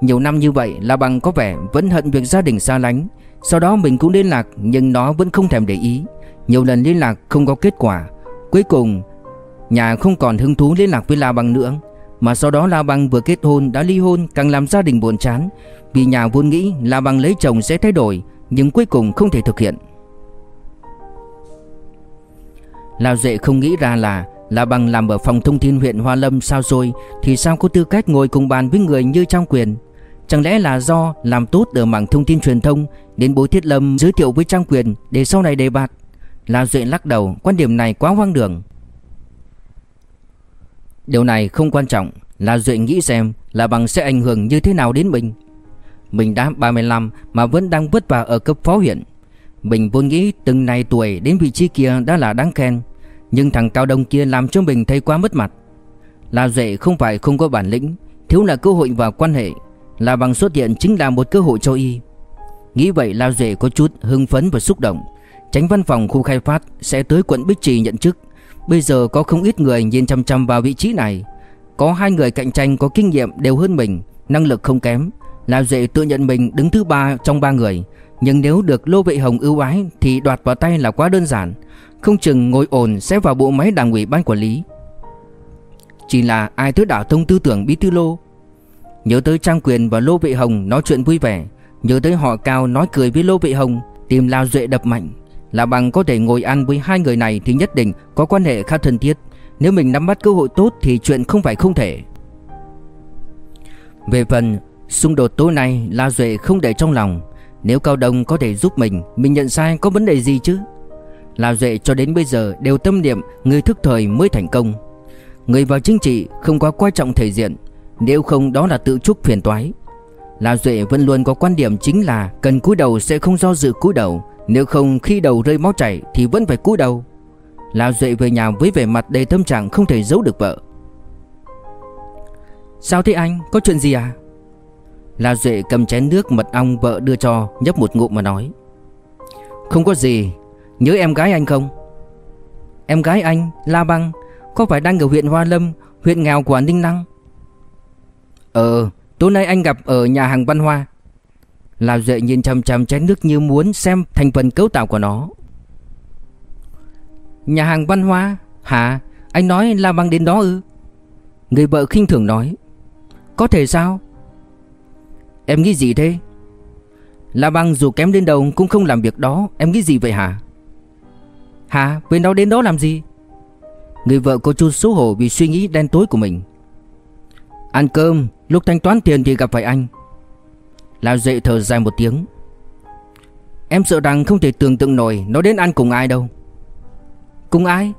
Nhiều năm như vậy, La Băng có vẻ vẫn hận việc gia đình xa lánh. Sau đó mình cũng liên lạc, Nhưng nó vẫn không thèm để ý. Nhiều lần liên lạc không có kết quả. Cuối cùng, Nhà không còn hứng thú liên lạc với La Băng nữa. Mà sau đó La Băng vừa kết hôn, đã ly hôn, Càng làm gia đình buồn chán. Vì nhà vốn nghĩ La bằng lấy chồng sẽ thay đổi, Nhưng cuối cùng không thể thực hiện. Lão Duệ không nghĩ ra là là bằng làm ở phòng thông tin huyện Hoa Lâm sao rồi? Thì sao có tư cách ngồi cùng bàn với người như Trang Quyền? Chẳng lẽ là do làm tốt ở mảng thông tin truyền thông, Đến bố Thiết Lâm giới thiệu với Trang Quyền Để sau này đề bạt? Lão Duệ lắc đầu, Quan điểm này quá hoang đường. Điều này không quan trọng. Lão Duệ nghĩ xem là bằng sẽ ảnh hưởng như thế nào đến mình. Mình đã 35 mà vẫn đang vất vả ở cấp phó huyện. Mình vốn nghĩ từng này tuổi đến vị trí kia đã là đáng khen. Nhưng thằng Cao Đông kia làm cho mình thấy quá mất mặt. La Duệ không phải không có bản lĩnh, Thiếu là cơ hội và quan hệ. Là bằng xuất hiện chính là một cơ hội cho y. Nghĩ vậy La Duệ có chút hưng phấn và xúc động. Tránh văn phòng khu khai phát sẽ tới quận Bích Trì nhận chức. Bây giờ có không ít người nhìn chăm chăm vào vị trí này. Có hai người cạnh tranh có kinh nghiệm đều hơn mình, Năng lực không kém. La Duệ tự nhận mình đứng thứ ba trong ba người. Nhưng nếu được Lô Vệ Hồng ưu ái Thì đoạt vào tay là quá đơn giản. Không chừng ngồi ổn sẽ vào bộ máy đảng ủy ban quản lý. Chỉ là ai tới đảo thông tư tưởng bí thư Lô? Nhớ tới Trang Quyền và Lô Vệ Hồng nói chuyện vui vẻ. Nhớ tới họ cao nói cười với Lô Vệ Hồng, Tìm Lao Duệ đập mạnh. Là bằng có thể ngồi ăn với hai người này Thì nhất định có quan hệ khá thân thiết. Nếu mình nắm bắt cơ hội tốt Thì chuyện không phải không thể. Về phần, Xung đột tối nay La Duệ không để trong lòng. Nếu Cao Đông có thể giúp mình Mình nhận sai có vấn đề gì chứ? Lào Duệ cho đến bây giờ đều tâm niệm Người thức thời mới thành công. Người vào chính trị không quá quan trọng thể diện, Nếu không đó là tự chuốc phiền toái. Lào Duệ vẫn luôn có quan điểm chính là Cần cúi đầu sẽ không do dự cúi đầu, Nếu không khi đầu rơi máu chảy Thì vẫn phải cúi đầu. Lào Duệ về nhà với vẻ mặt đầy tâm trạng không thể giấu được vợ. Sao thế anh? Có chuyện gì à? La Duệ cầm chén nước mật ong vợ đưa cho, Nhấp một ngụm mà nói. Không có gì, Nhớ em gái anh không? Em gái anh, La Băng, Có phải đang ở huyện Hoa Lâm, Huyện nghèo của Ninh Lăng? Ờ tối nay anh gặp ở nhà hàng văn hoa. La Duệ nhìn chăm chăm chén nước như muốn xem thành phần cấu tạo của nó. Nhà hàng văn hoa? Hả? Anh nói La Băng đến đó ư? Người vợ khinh thường nói. Có thể sao? Em nghĩ gì thế? La Băng dù kém đến đâu cũng không làm việc đó. Em nghĩ gì vậy hả? Hả? Vậy nó đến đó làm gì? Người vợ có chút xấu hổ vì suy nghĩ đen tối của mình. Ăn cơm, Lúc thanh toán tiền thì gặp phải anh. Lao dậy thở dài một tiếng. Em sợ rằng không thể tưởng tượng nổi Nó đến ăn cùng ai đâu. Cùng ai?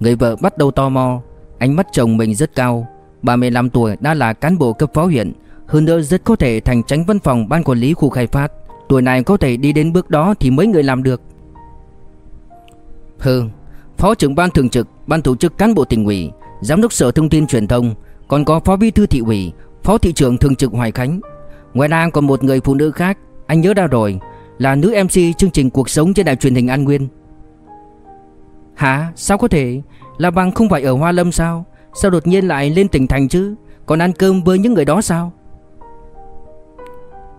Người vợ bắt đầu tò mò. Ánh mắt chồng mình rất cao. 35 tuổi, đã là cán bộ cấp phó huyện hơn nữa rất có thể thành tránh văn phòng ban quản lý khu khai phát. Tuổi này có thể đi đến bước đó thì mấy người làm được. Hừ, Phó trưởng ban thường trực, Ban tổ chức cán bộ tỉnh ủy, Giám đốc sở thông tin truyền thông, Còn có phó bí thư thị ủy, Phó thị trưởng thường trực Hoài Khánh. Ngoài ra còn một người phụ nữ khác, Anh nhớ ra rồi, Là nữ MC chương trình cuộc sống trên đài truyền hình An Nguyên. Hả? Sao có thể? Là bằng không phải ở Hoa Lâm sao? Sao đột nhiên lại lên tỉnh thành chứ? Còn ăn cơm với những người đó sao?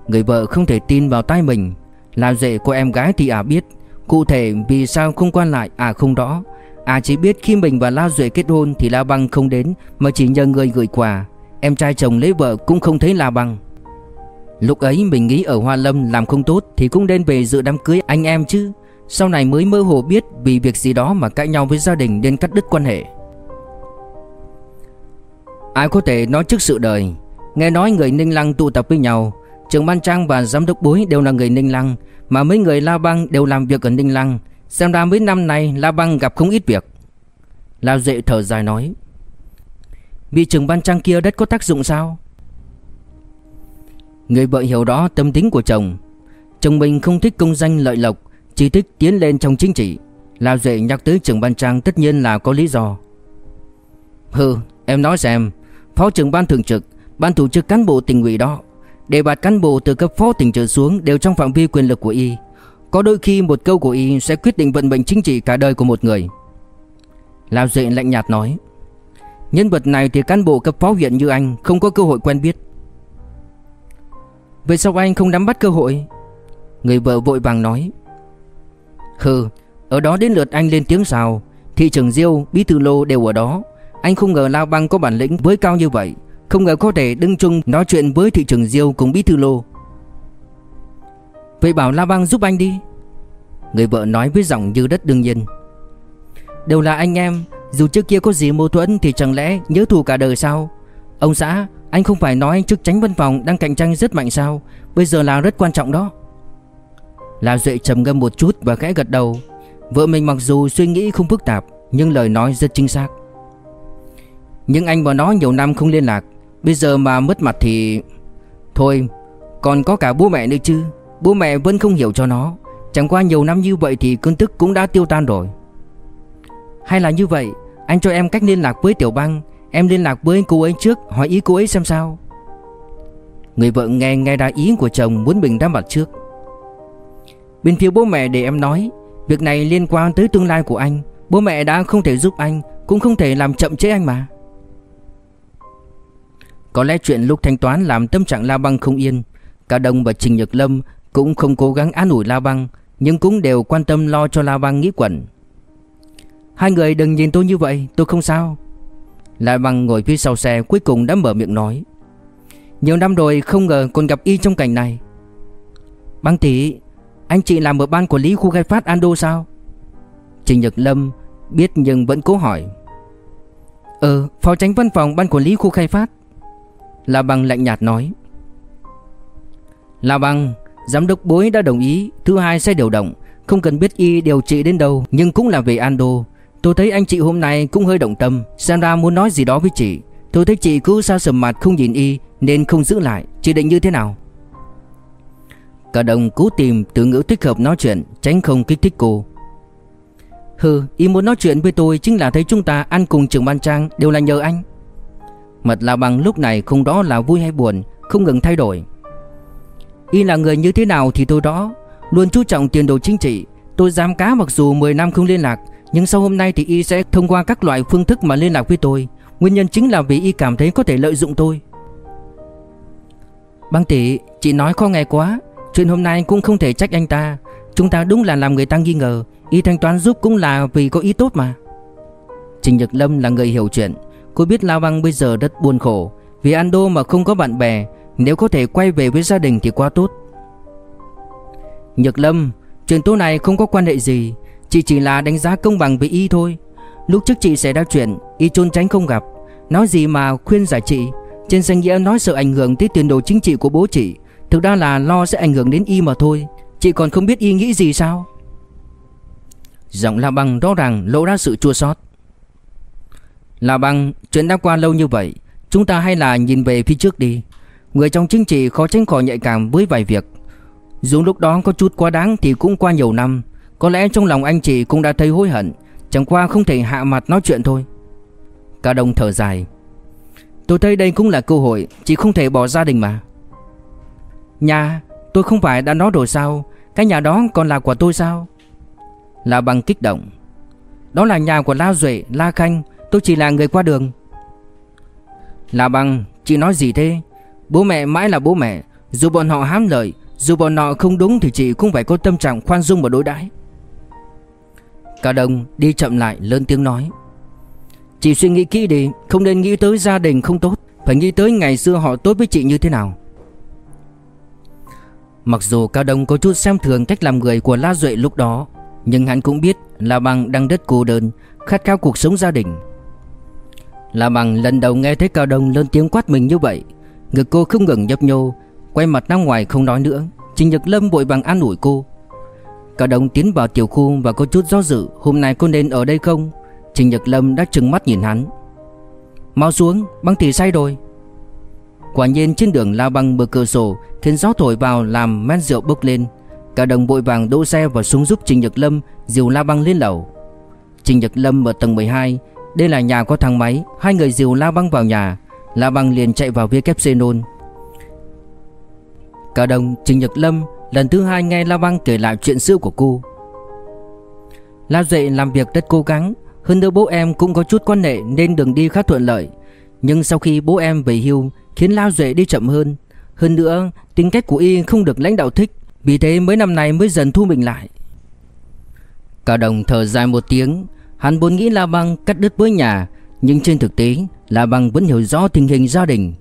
Người vợ không thể tin vào tai mình. Là rể của em gái thì à biết. Cụ thể vì sao không quan lại? À không đó À chỉ biết khi mình và La Duệ kết hôn thì La Băng không đến, Mà chỉ nhờ người gửi quà. Em trai chồng lấy vợ cũng không thấy La Băng. Lúc ấy mình nghĩ ở Hoa Lâm làm không tốt Thì cũng nên về dự đám cưới anh em chứ. Sau này mới mơ hồ biết Vì việc gì đó mà cãi nhau với gia đình nên cắt đứt quan hệ. Ai có thể nói trước sự đời. Nghe nói người Ninh Lăng tụ tập với nhau Trưởng Ban Trang và Giám đốc Bối đều là người Ninh Lăng, Mà mấy người La Băng đều làm việc ở Ninh Lăng. Xem ra mấy năm nay La Băng gặp không ít việc. Lao Dệ thở dài nói, Vị trưởng Ban Trang kia đất có tác dụng sao? Người vợ hiểu rõ tâm tính của chồng. Chồng mình không thích công danh lợi lộc, Chỉ thích tiến lên trong chính trị. Lao Duệ nhắc tới trưởng ban trang tất nhiên là có lý do. Hừ, em nói xem, Phó trưởng ban thường trực, Ban tổ chức cán bộ tỉnh ủy đó Đề bạt cán bộ từ cấp phó tỉnh trở xuống Đều trong phạm vi quyền lực của y Có đôi khi một câu của y sẽ quyết định vận mệnh chính trị cả đời của một người. Lão Duệ lạnh nhạt nói Nhân vật này thì cán bộ cấp phó huyện như anh Không có cơ hội quen biết. Vậy sao anh không nắm bắt cơ hội. Người vợ vội vàng nói Hừ Ở đó đến lượt anh lên tiếng sao Thị trưởng Diêu, Bí Thư Lô đều ở đó. Anh không ngờ Lao Bang có bản lĩnh với cao như vậy. Không ngờ có thể đứng chung nói chuyện với thị trưởng Diêu cùng Bí Thư Lô. Vậy bảo La Bang giúp anh đi. Người vợ nói với giọng như đất đương nhiên. Đều là anh em, Dù trước kia có gì mâu thuẫn Thì chẳng lẽ nhớ thù cả đời sao? Ông xã, anh không phải nói chức tránh văn phòng đang cạnh tranh rất mạnh sao? Bây giờ là rất quan trọng đó. La Duệ trầm ngâm một chút và khẽ gật đầu. Vợ mình mặc dù suy nghĩ không phức tạp, Nhưng lời nói rất chính xác. Nhưng anh và nó nhiều năm không liên lạc. Bây giờ mà mất mặt thì... Thôi, Còn có cả bố mẹ nữa chứ. Bố mẹ vẫn không hiểu cho nó. Chẳng qua nhiều năm như vậy thì cơn tức cũng đã tiêu tan rồi. Hay là như vậy, Anh cho em cách liên lạc với Tiểu băng. Em liên lạc với cô ấy trước, Hỏi ý cô ấy xem sao. Người vợ nghe nghe ra ý của chồng Muốn mình ra mặt trước. Bên phía bố mẹ để em nói, Việc này liên quan tới tương lai của anh. Bố mẹ đã không thể giúp anh, Cũng không thể làm chậm chế anh mà. Có lẽ chuyện lúc thanh toán làm tâm trạng La Băng không yên. Cả Đông và Trình Nhật Lâm Cũng không cố gắng an ủi La Băng, Nhưng cũng đều quan tâm lo cho La Băng nghĩ quẩn. Hai người đừng nhìn tôi như vậy, Tôi không sao. La Băng ngồi phía sau xe, cuối cùng đã mở miệng nói. Nhiều năm rồi không ngờ còn gặp y trong cảnh này. Băng tỷ, Anh chị làm ở ban quản lý khu khai phát Ando sao? Trình Nhật Lâm biết nhưng vẫn cố hỏi. Ờ phó tránh văn phòng ban quản lý khu khai phát. La bằng lạnh nhạt nói. La bằng, Giám đốc bối đã đồng ý Thứ hai sẽ điều động. Không cần biết y điều trị đến đâu Nhưng cũng là về Ando. Tôi thấy anh chị hôm nay cũng hơi động tâm Xem ra muốn nói gì đó với chị. Tôi thấy chị cứ sao sầm mặt không nhìn y Nên không giữ lại. Chị định như thế nào? Cả đồng cố tìm từ ngữ thích hợp nói chuyện Tránh không kích thích cô. Hừ Y muốn nói chuyện với tôi Chính là thấy chúng ta ăn cùng trưởng ban trang Đều là nhờ anh. Mật là bằng lúc này không đó là vui hay buồn Không ngừng thay đổi. Y là người như thế nào thì tôi đó Luôn chú trọng tiền đồ chính trị. Tôi dám cá mặc dù 10 năm không liên lạc nhưng sau hôm nay thì y sẽ thông qua các loại phương thức mà liên lạc với tôi. Nguyên nhân chính là vì y cảm thấy có thể lợi dụng tôi. Băng tỷ, chị nói khó nghe quá. Chuyện hôm nay cũng không thể trách anh ta. Chúng ta đúng là làm người ta nghi ngờ. Y thanh toán giúp cũng là vì có ý tốt mà. Trình Nhật Lâm là người hiểu chuyện. Cô biết Lao Băng bây giờ rất buồn khổ, Vì Ando mà không có bạn bè, Nếu có thể quay về với gia đình thì quá tốt. Nhật Lâm, Chuyện tố này không có quan hệ gì, Chị chỉ là đánh giá công bằng với y thôi. Lúc trước chị xảy ra chuyện, Y trốn tránh không gặp. Nói gì mà khuyên giải chị? Trên danh nghĩa nói sợ ảnh hưởng tới tiền đồ chính trị của bố chị, Thực ra là lo sẽ ảnh hưởng đến y mà thôi. Chị còn không biết y nghĩ gì sao? Giọng La Băng rõ ràng lộ ra sự chua xót. La Băng Chuyện đã qua lâu như vậy Chúng ta hay là nhìn về phía trước đi. Người trong chính trị khó tránh khỏi nhạy cảm với vài việc. Dù lúc đó có chút quá đáng thì cũng qua nhiều năm có lẽ trong lòng anh chị cũng đã thấy hối hận Chẳng qua không thể hạ mặt nói chuyện thôi. Cả đồng thở dài. Tôi thấy đây cũng là cơ hội Chị không thể bỏ gia đình mà. Nhà Tôi không phải đã nói rồi sao? Cái nhà đó còn là của tôi sao? Là bằng kích động. Đó là nhà của La Duệ, La Khanh Tôi chỉ là người qua đường. Là bằng, Chị nói gì thế? Bố mẹ mãi là bố mẹ. Dù bọn họ hám lợi, Dù bọn họ không đúng thì chị cũng phải có tâm trạng khoan dung và đối đãi. Cao Đông đi chậm lại, lớn tiếng nói. Chị suy nghĩ kỹ đi, Không nên nghĩ tới gia đình không tốt. Phải nghĩ tới ngày xưa họ tốt với chị như thế nào. Mặc dù Cao Đông có chút xem thường cách làm người của La Duệ lúc đó, Nhưng hắn cũng biết là Bằng đang rất cô đơn, Khát khao cuộc sống gia đình. La Bằng lần đầu nghe thấy Cao Đông lớn tiếng quát mình như vậy, Ngực cô không ngừng nhấp nhô, Quay mặt ra ngoài không nói nữa Trình Nhật Lâm vội bằng an ủi cô. Cao Đông tiến vào tiểu khu và có chút do dự, Hôm nay cô nên ở đây không? Trình Nhật Lâm đã trừng mắt nhìn hắn. Mau xuống, băng tỷ say rồi. Quả nhiên trên đường lao băng bờ cửa sổ, Thiên gió thổi vào làm men rượu bốc lên. Cả đồng vội vàng đỗ xe và xuống giúp Trình Nhật Lâm Dìu la băng lên lầu. Trình Nhật Lâm ở tầng 12 đây là nhà có thang máy, Hai người dìu la băng vào nhà. La băng liền chạy vào VK Xenon Cả đồng, Trình Nhật Lâm, Lần thứ hai nghe La băng kể lại chuyện xưa của cô. La Duệ làm việc rất cố gắng, Hơn nữa bố em cũng có chút quan hệ Nên đường đi khá thuận lợi. Nhưng sau khi bố em về hưu, Khiến La Duệ đi chậm hơn. Hơn nữa, tính cách của y không được lãnh đạo thích, Vì thế mấy năm này mới dần thu mình lại. Cả đồng thở dài một tiếng Hắn vốn nghĩ La Băng cắt đứt với nhà Nhưng trên thực tế La Băng vẫn hiểu rõ tình hình gia đình.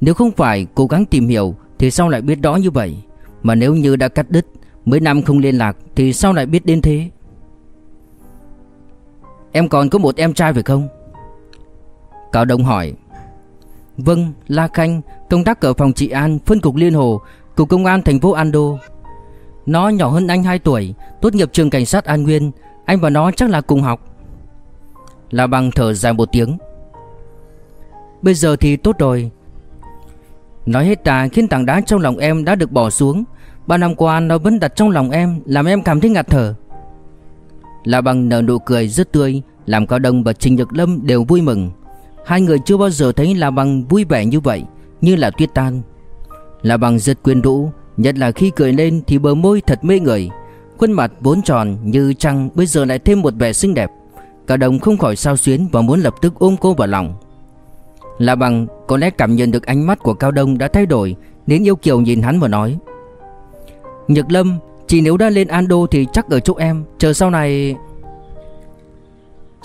Nếu không phải cố gắng tìm hiểu Thì sao lại biết rõ như vậy? Mà nếu như đã cắt đứt Mấy năm không liên lạc Thì sao lại biết đến thế? Em còn có một em trai phải không? Cao Đông hỏi. Vâng, La Khanh, công tác ở phòng trị an, phân cục Liên Hồ, cục công an thành phố Ando. Nó nhỏ hơn anh 2 tuổi, tốt nghiệp trường cảnh sát An Nguyên, anh và nó chắc là cùng học. La Bằng thở dài một tiếng. Bây giờ thì tốt rồi. Nói hết ta khiến tảng đá trong lòng em đã được bỏ xuống. Ba năm qua nó vẫn đặt trong lòng em, làm em cảm thấy ngạt thở. La Bằng nở nụ cười rất tươi, làm Cao Đông và Trình Nhật Lâm đều vui mừng. Hai người chưa bao giờ thấy La Bằng vui vẻ như vậy Như là tuyết tan La Bằng rất quyến rũ Nhất là khi cười lên thì bờ môi thật mê người Khuôn mặt vốn tròn như trăng Bây giờ lại thêm một vẻ xinh đẹp Cả đồng không khỏi sao xuyến Và muốn lập tức ôm cô vào lòng. La Bằng có lẽ cảm nhận được ánh mắt của Cao Đông đã thay đổi Nên yêu kiều nhìn hắn và nói Nhật Lâm Chỉ nếu đã lên Ando thì chắc ở chỗ em, Chờ sau này,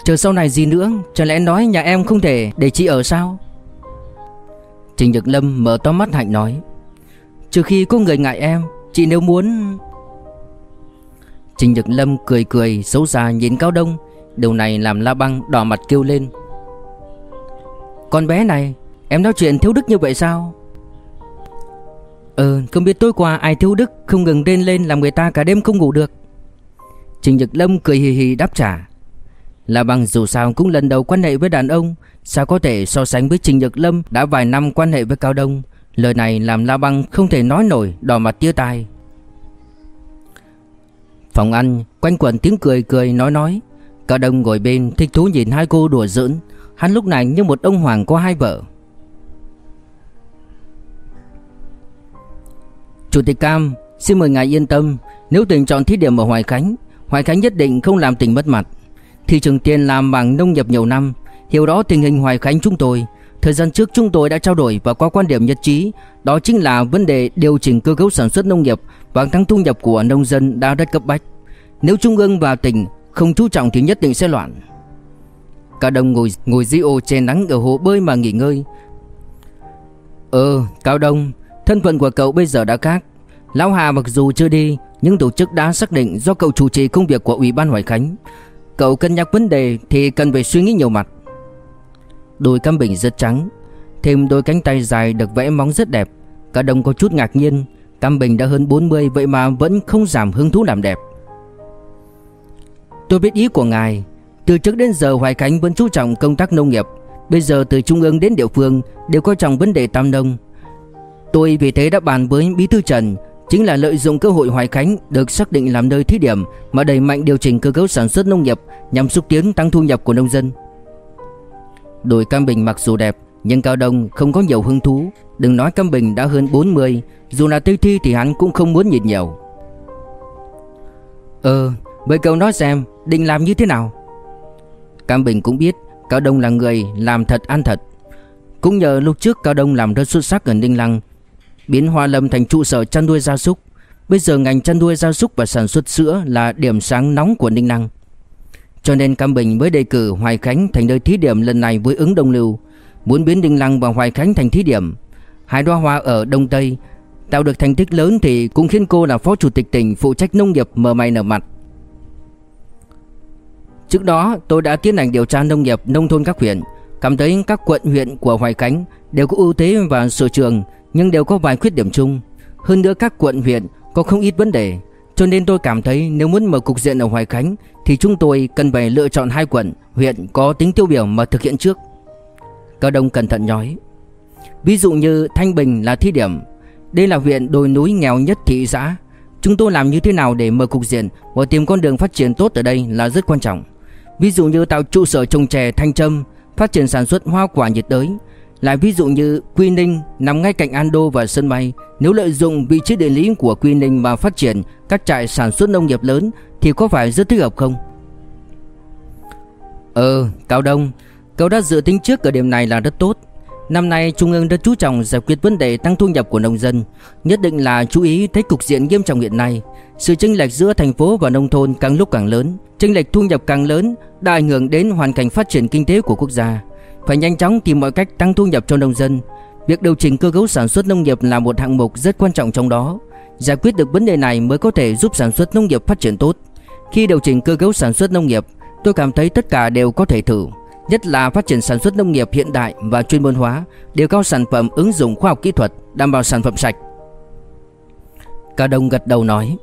Chờ sau này gì nữa Chẳng lẽ nói nhà em không thể để chị ở sao? Trình Nhật Lâm mở to mắt hạnh nói, Trừ khi có người ngại em, Chị nếu muốn Trình Nhật Lâm cười cười, xấu xa nhìn Cao Đông Điều này làm La Băng đỏ mặt kêu lên. Con bé này, Em nói chuyện thiếu đức như vậy sao? Ừ không biết tối qua ai thiếu đức Không ngừng lên lên làm người ta cả đêm không ngủ được. Trình Nhật Lâm cười hì hì đáp trả. La Băng dù sao cũng lần đầu quan hệ với đàn ông, Sao có thể so sánh với Trình Nhật Lâm Đã vài năm quan hệ với Cao Đông? Lời này làm La Băng không thể nói nổi, Đỏ mặt tia tai. Phòng ăn, Quanh quẩn tiếng cười cười nói nói. Cao Đông ngồi bên, thích thú nhìn hai cô đùa giỡn. Hắn lúc này như một ông hoàng có hai vợ. Chủ tịch Cam, Xin mời ngài yên tâm. Nếu tỉnh chọn thí điểm ở Hoài Khánh Hoài Khánh nhất định không làm tỉnh mất mặt. Thị trường tiền làm bằng nông nghiệp nhiều năm, Hiểu rõ tình hình Hoài Khánh chúng tôi. Thời gian trước chúng tôi đã trao đổi và có quan điểm nhất trí. Đó chính là vấn đề điều chỉnh cơ cấu sản xuất nông nghiệp Và tăng thu nhập của nông dân đã rất cấp bách. Nếu Trung ương và tỉnh không chú trọng thì nhất định sẽ loạn. Cả đồng ngồi ngồi dưới ô che nắng ở hồ bơi mà nghỉ ngơi. Ờ, Cao Đông Thân phận của cậu bây giờ đã khác. Lão Hà mặc dù chưa đi Nhưng tổ chức đã xác định do cậu chủ trì công việc của Ủy ban Hoài Khánh. Cậu cân nhắc vấn đề thì cần phải suy nghĩ nhiều mặt. Đôi cam bình rất trắng Thêm đôi cánh tay dài được vẽ móng rất đẹp. Cả đồng có chút ngạc nhiên Cam bình đã hơn 40 vậy mà vẫn không giảm hứng thú làm đẹp. Tôi biết ý của ngài Từ trước đến giờ Hoài Khánh vẫn chú trọng công tác nông nghiệp Bây giờ từ trung ương đến địa phương Đều coi trọng vấn đề tam nông Tôi vì thế đã bàn với Bí thư Trần chính là lợi dụng cơ hội Hoài Khánh được xác định làm nơi thí điểm mà đẩy mạnh điều chỉnh cơ cấu sản xuất nông nghiệp nhằm xúc tiến tăng thu nhập của nông dân. Đồi Cam Bình mặc dù đẹp nhưng Cao Đông không có nhiều hứng thú, đừng nói Cam Bình đã hơn 40, dù là tư Thi thì hắn cũng không muốn nhìn nhiều. Ờ, Mời cậu nói xem, định làm như thế nào? Cam Bình cũng biết Cao Đông là người làm thật ăn thật. Cũng nhờ lúc trước Cao Đông làm rất xuất sắc ở Ninh Lăng biến Hoa Lâm thành trụ sở chăn nuôi gia súc. Bây giờ ngành chăn nuôi gia súc và sản xuất sữa là điểm sáng nóng của Ninh lăng Cho nên Cam Bình mới đề cử Hoài Khánh thành nơi thí điểm lần này với ứng Đông Lưu, muốn biến Ninh Lăng và Hoài Khánh thành thí điểm. Hai đoá hoa ở Đông Tây tạo được thành tích lớn thì cũng khiến cô là phó chủ tịch tỉnh phụ trách nông nghiệp mở mày nở mặt. Trước đó, tôi đã tiến hành điều tra nông nghiệp, nông thôn các huyện. Cảm thấy các quận, huyện của Hoài Khánh đều có ưu thế và sở trường, Nhưng đều có vài khuyết điểm chung. Hơn nữa, các quận, huyện có không ít vấn đề, Cho nên tôi cảm thấy nếu muốn mở cục diện ở Hoài Khánh Thì chúng tôi cần phải lựa chọn hai quận, huyện có tính tiêu biểu mà thực hiện trước. Cao Đông cẩn thận nói, Ví dụ như Thanh Bình là thí điểm, Đây là huyện đồi núi nghèo nhất thị xã. Chúng tôi làm như thế nào để mở cục diện và tìm con đường phát triển tốt ở đây là rất quan trọng. Ví dụ như tạo trụ sở trồng chè Thanh Trâm, phát triển sản xuất hoa quả nhiệt đới. Lại ví dụ như Quy Ninh nằm ngay cạnh Ando và sân bay, nếu lợi dụng vị trí địa lý của Quy Ninh mà phát triển các trại sản xuất nông nghiệp lớn thì có phải rất thích hợp không? Ờ, Cao Đông, cậu đã dự tính trước ở điểm này là rất tốt. Năm nay Trung ương đã chú trọng giải quyết vấn đề tăng thu nhập của nông dân, nhất định là chú ý thấy cục diện nghiêm trọng hiện nay. Sự chênh lệch giữa thành phố và nông thôn càng lúc càng lớn, chênh lệch thu nhập càng lớn đã ảnh hưởng đến hoàn cảnh phát triển kinh tế của quốc gia. Phải nhanh chóng tìm mọi cách tăng thu nhập cho nông dân. Việc điều chỉnh cơ cấu sản xuất nông nghiệp là một hạng mục rất quan trọng trong đó. Giải quyết được vấn đề này mới có thể giúp sản xuất nông nghiệp phát triển tốt. Khi điều chỉnh cơ cấu sản xuất nông nghiệp, tôi cảm thấy tất cả đều có thể thử. Nhất là phát triển sản xuất nông nghiệp hiện đại và chuyên môn hóa, đều cao sản phẩm ứng dụng khoa học kỹ thuật, đảm bảo sản phẩm sạch. Cao Đông gật đầu nói: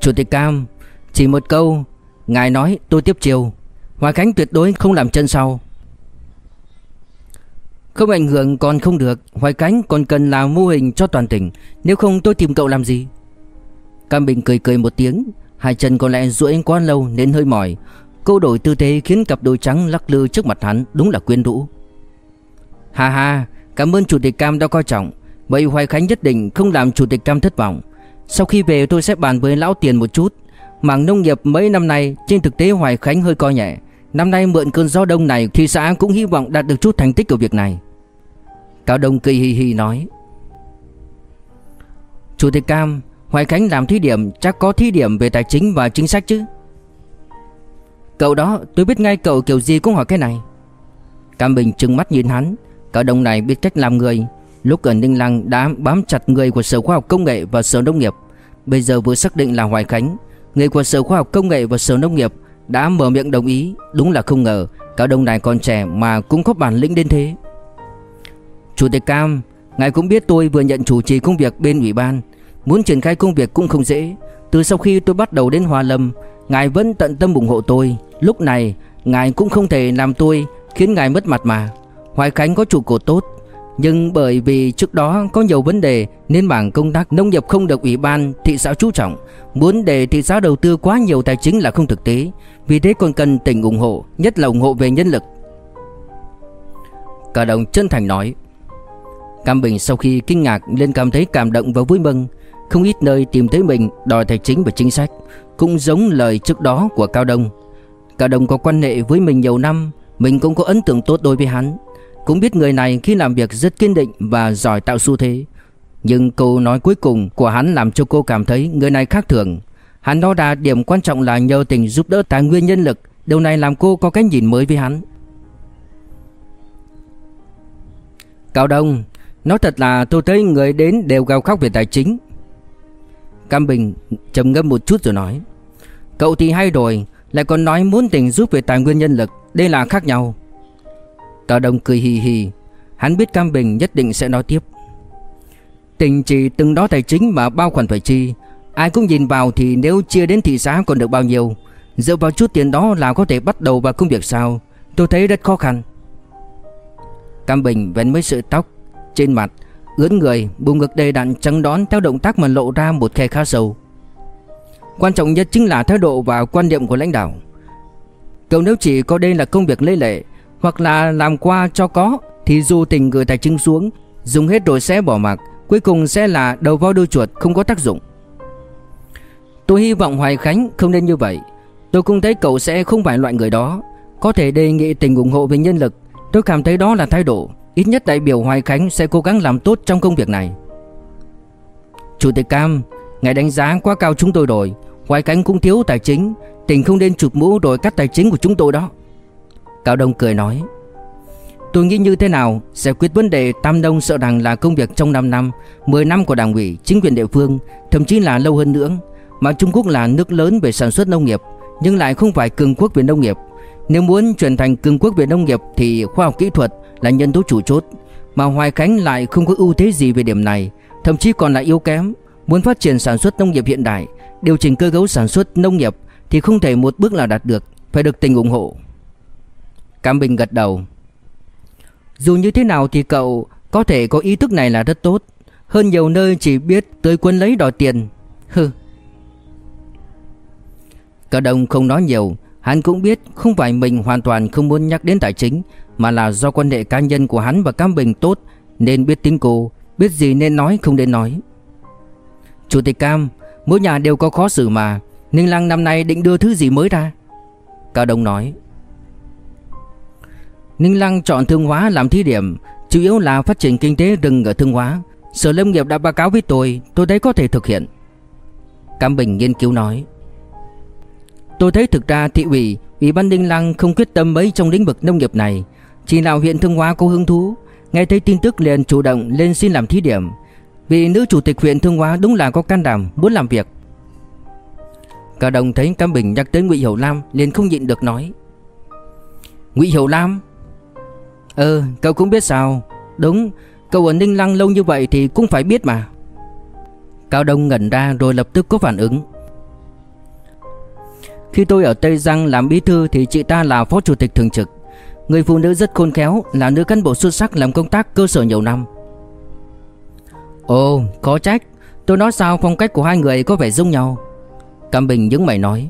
"Chủ tịch Cam, chỉ một câu, ngài nói tôi tiếp chiều, Hòa Khánh tuyệt đối không làm chân sau." Không ảnh hưởng còn không được Hoài Khánh còn cần làm mô hình cho toàn tỉnh Nếu không tôi tìm cậu làm gì Cam Bình cười cười một tiếng Hai chân còn lại duỗi quá lâu nên hơi mỏi Câu đổi tư thế khiến cặp đôi trắng lắc lư trước mặt hắn đúng là quyến rũ. Ha ha, cảm ơn chủ tịch Cam đã coi trọng. Vậy Hoài Khánh nhất định không làm chủ tịch Cam thất vọng. Sau khi về tôi sẽ bàn với lão tiền một chút. Mảng nông nghiệp mấy năm nay trên thực tế Hoài Khánh hơi coi nhẹ. Năm nay mượn cơn gió đông này thì xã cũng hy vọng đạt được chút thành tích của việc này. Cao Đông cười hì hì nói. Chủ tịch Cam, Hoài Khánh làm thí điểm chắc có thí điểm về tài chính và chính sách chứ. Cậu đó, tôi biết ngay cậu kiểu gì cũng hỏi cái này. Cam Bình trừng mắt nhìn hắn. Cậu đồng này biết cách làm người. Lúc ở Ninh Lăng đã bám chặt người của Sở Khoa học Công nghệ và Sở Nông nghiệp. Bây giờ vừa xác định là Hoài Khánh, Người của Sở Khoa học Công nghệ và Sở Nông nghiệp Đã mở miệng đồng ý. Đúng là không ngờ Cậu đồng này còn trẻ mà cũng có bản lĩnh đến thế. Chủ tịch Cam, Ngài cũng biết tôi vừa nhận chủ trì công việc bên ủy ban. Muốn triển khai công việc cũng không dễ. Từ sau khi tôi bắt đầu đến Hoa Lâm, Ngài vẫn tận tâm ủng hộ tôi. Lúc này, Ngài cũng không thể làm tôi Khiến ngài mất mặt mà. Hoài Khánh có trụ cột tốt, Nhưng bởi vì trước đó có nhiều vấn đề Nên bảng công tác nông nghiệp không được ủy ban thị xã chú trọng. Muốn để thị xã đầu tư quá nhiều tài chính là không thực tế, Vì thế còn cần tỉnh ủng hộ, Nhất là ủng hộ về nhân lực. Cả đồng chân thành nói, Cam Bình sau khi kinh ngạc lên cảm thấy cảm động và vui mừng. Không ít nơi tìm thấy mình đòi tài chính và chính sách, Cũng giống lời trước đó của Cao Đông. Cao Đông có quan hệ với mình nhiều năm, Mình cũng có ấn tượng tốt đối với hắn. Cũng biết người này khi làm việc rất kiên định và giỏi tạo xu thế. Nhưng câu nói cuối cùng của hắn làm cho cô cảm thấy người này khác thường. Hắn nói ra điểm quan trọng là nhờ tình giúp đỡ tài nguyên nhân lực, Điều này làm cô có cái nhìn mới với hắn. Cao Đông, Nói thật là tôi thấy người đến đều gào khóc về tài chính Cam Bình trầm ngâm một chút rồi nói, Cậu thì hay rồi, Lại còn nói muốn tỉnh giúp về tài nguyên nhân lực, Đây là khác nhau. Tào Đông cười hì hì, Hắn biết Cam Bình nhất định sẽ nói tiếp. Tỉnh chỉ từng đó tài chính mà bao khoản phải chi, Ai cũng nhìn vào thì nếu chia đến thị xã còn được bao nhiêu, Dựa vào chút tiền đó là có thể bắt đầu vào công việc sao? Tôi thấy rất khó khăn. Cam Bình vẫn mấy sợi tóc trên mặt ướn người bụng ngực đầy đặn trắng đón theo động tác mà lộ ra một khe khá sâu. Quan trọng nhất chính là thái độ và quan niệm của lãnh đạo. Cậu nếu chỉ có đây là công việc lê lệ, hoặc là làm qua cho có, thì dù tình gửi tài chính xuống, dùng hết rồi sẽ bỏ mặc, cuối cùng sẽ là đầu vào đuôi chuột, không có tác dụng. Tôi hy vọng hoài khánh không nên như vậy. Tôi cũng thấy cậu sẽ không phải loại người đó. Có thể đề nghị tình ủng hộ về nhân lực, tôi cảm thấy đó là thái độ. Ít nhất đại biểu Hoài Khánh sẽ cố gắng làm tốt trong công việc này. Chủ tịch Cam Ngài đánh giá quá cao chúng tôi rồi. Hoài Khánh cũng thiếu tài chính Tỉnh không nên chụp mũ đổi cắt tài chính của chúng tôi đó. Cao Đông cười nói Tôi nghĩ như thế nào Giải quyết vấn đề Tam Đông sợ rằng là công việc trong 5 năm 10 năm của đảng ủy, chính quyền địa phương Thậm chí là lâu hơn nữa Mà Trung Quốc là nước lớn về sản xuất nông nghiệp Nhưng lại không phải cường quốc về nông nghiệp. Nếu muốn chuyển thành cường quốc về nông nghiệp Thì khoa học kỹ thuật là nhân tố chủ chốt, Mà Hoài Khánh lại không có ưu thế gì về điểm này, Thậm chí còn là yếu kém, Muốn phát triển sản xuất nông nghiệp hiện đại, Điều chỉnh cơ cấu sản xuất nông nghiệp Thì không thể một bước nào đạt được, Phải được tỉnh ủng hộ. Cam Bình gật đầu. Dù như thế nào thì cậu Có thể có ý thức này là rất tốt, Hơn nhiều nơi chỉ biết tới quân lấy đòi tiền. Hừ. Cả đồng không nói nhiều Hắn cũng biết không phải mình hoàn toàn không muốn nhắc đến tài chính, Mà là do quan hệ cá nhân của hắn và Cam Bình tốt, Nên biết tính cô, Biết gì nên nói không nên nói. Chủ tịch Cam, Mỗi nhà đều có khó xử mà, Ninh Lăng năm nay định đưa thứ gì mới ra? Cao Đông nói. Ninh Lăng chọn Thương Hóa làm thí điểm, Chủ yếu là phát triển kinh tế rừng ở Thương Hóa. Sở Lâm nghiệp đã báo cáo với tôi Tôi thấy có thể thực hiện. Cam Bình nghiên cứu nói. Tôi thấy thực ra thị ủy Ủy ban Ninh Lăng không quyết tâm mấy trong lĩnh vực nông nghiệp này. Chỉ nào huyện Thương Hóa có hứng thú, Nghe thấy tin tức liền chủ động lên xin làm thí điểm. Vì nữ chủ tịch huyện Thương Hóa đúng là có can đảm, muốn làm việc. Cả đồng thấy Cam Bình nhắc tới Ngụy Hiểu Lam liền không nhịn được nói. Ngụy Hiểu Lam? Ờ cậu cũng biết sao? Đúng, cậu ở Ninh Lăng lâu như vậy thì cũng phải biết mà. Cao Đông ngẩn ra rồi lập tức có phản ứng. Khi tôi ở Tây Giang làm bí thư thì chị ta là phó chủ tịch thường trực. Người phụ nữ rất khôn khéo, Là nữ cán bộ xuất sắc làm công tác cơ sở nhiều năm. Ồ, có trách. Tôi nói sao phong cách của hai người có vẻ giống nhau? Cam Bình những mày nói.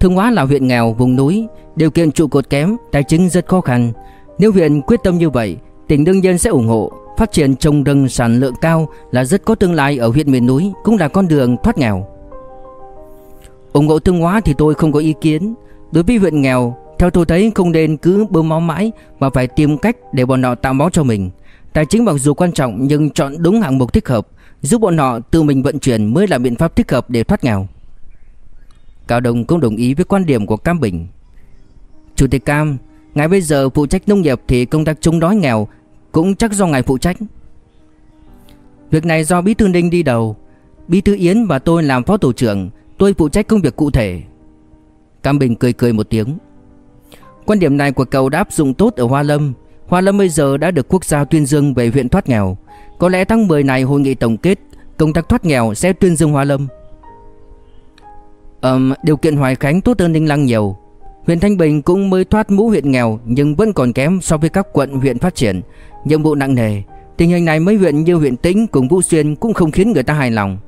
Thương Hóa là huyện nghèo, vùng núi, Điều kiện trụ cột kém, Tài chính rất khó khăn. Nếu huyện quyết tâm như vậy, Tỉnh đương nhiên sẽ ủng hộ. Phát triển trồng rừng sản lượng cao Là rất có tương lai ở huyện miền núi, Cũng là con đường thoát nghèo ủng hộ Thương Hóa thì tôi không có ý kiến. Đối với huyện nghèo, theo tôi thấy không nên cứ bơm máu mãi Mà phải tìm cách để bọn họ tạo máu cho mình. Tài chính mặc dù quan trọng nhưng chọn đúng hạng mục thích hợp, Giúp bọn họ tự mình vận chuyển mới là biện pháp thích hợp để thoát nghèo. Cao đồng cũng đồng ý với quan điểm của Cam Bình. Chủ tịch Cam, Ngài bây giờ phụ trách nông nghiệp thì công tác chống đói nghèo Cũng chắc do ngài phụ trách. Việc này do Bí Thư Ninh đi đầu. Bí Thư Yến và tôi làm phó tổ trưởng Tôi phụ trách công việc cụ thể. Cam Bình cười cười một tiếng. Quan điểm này của cậu đã áp dụng tốt ở Hoa Lâm. Hoa Lâm bây giờ đã được quốc gia tuyên dương về huyện thoát nghèo. Có lẽ tháng 10 này hội nghị tổng kết Công tác thoát nghèo sẽ tuyên dương Hoa Lâm. Um, Điều kiện Hoài Khánh tốt hơn Ninh Lăng nhiều. Huyện Thanh Bình cũng mới thoát mũ huyện nghèo Nhưng vẫn còn kém so với các quận huyện phát triển. Nhiệm vụ nặng nề. Tình hình này mấy huyện như huyện Tĩnh cùng Vũ Xuyên Cũng không khiến người ta hài lòng.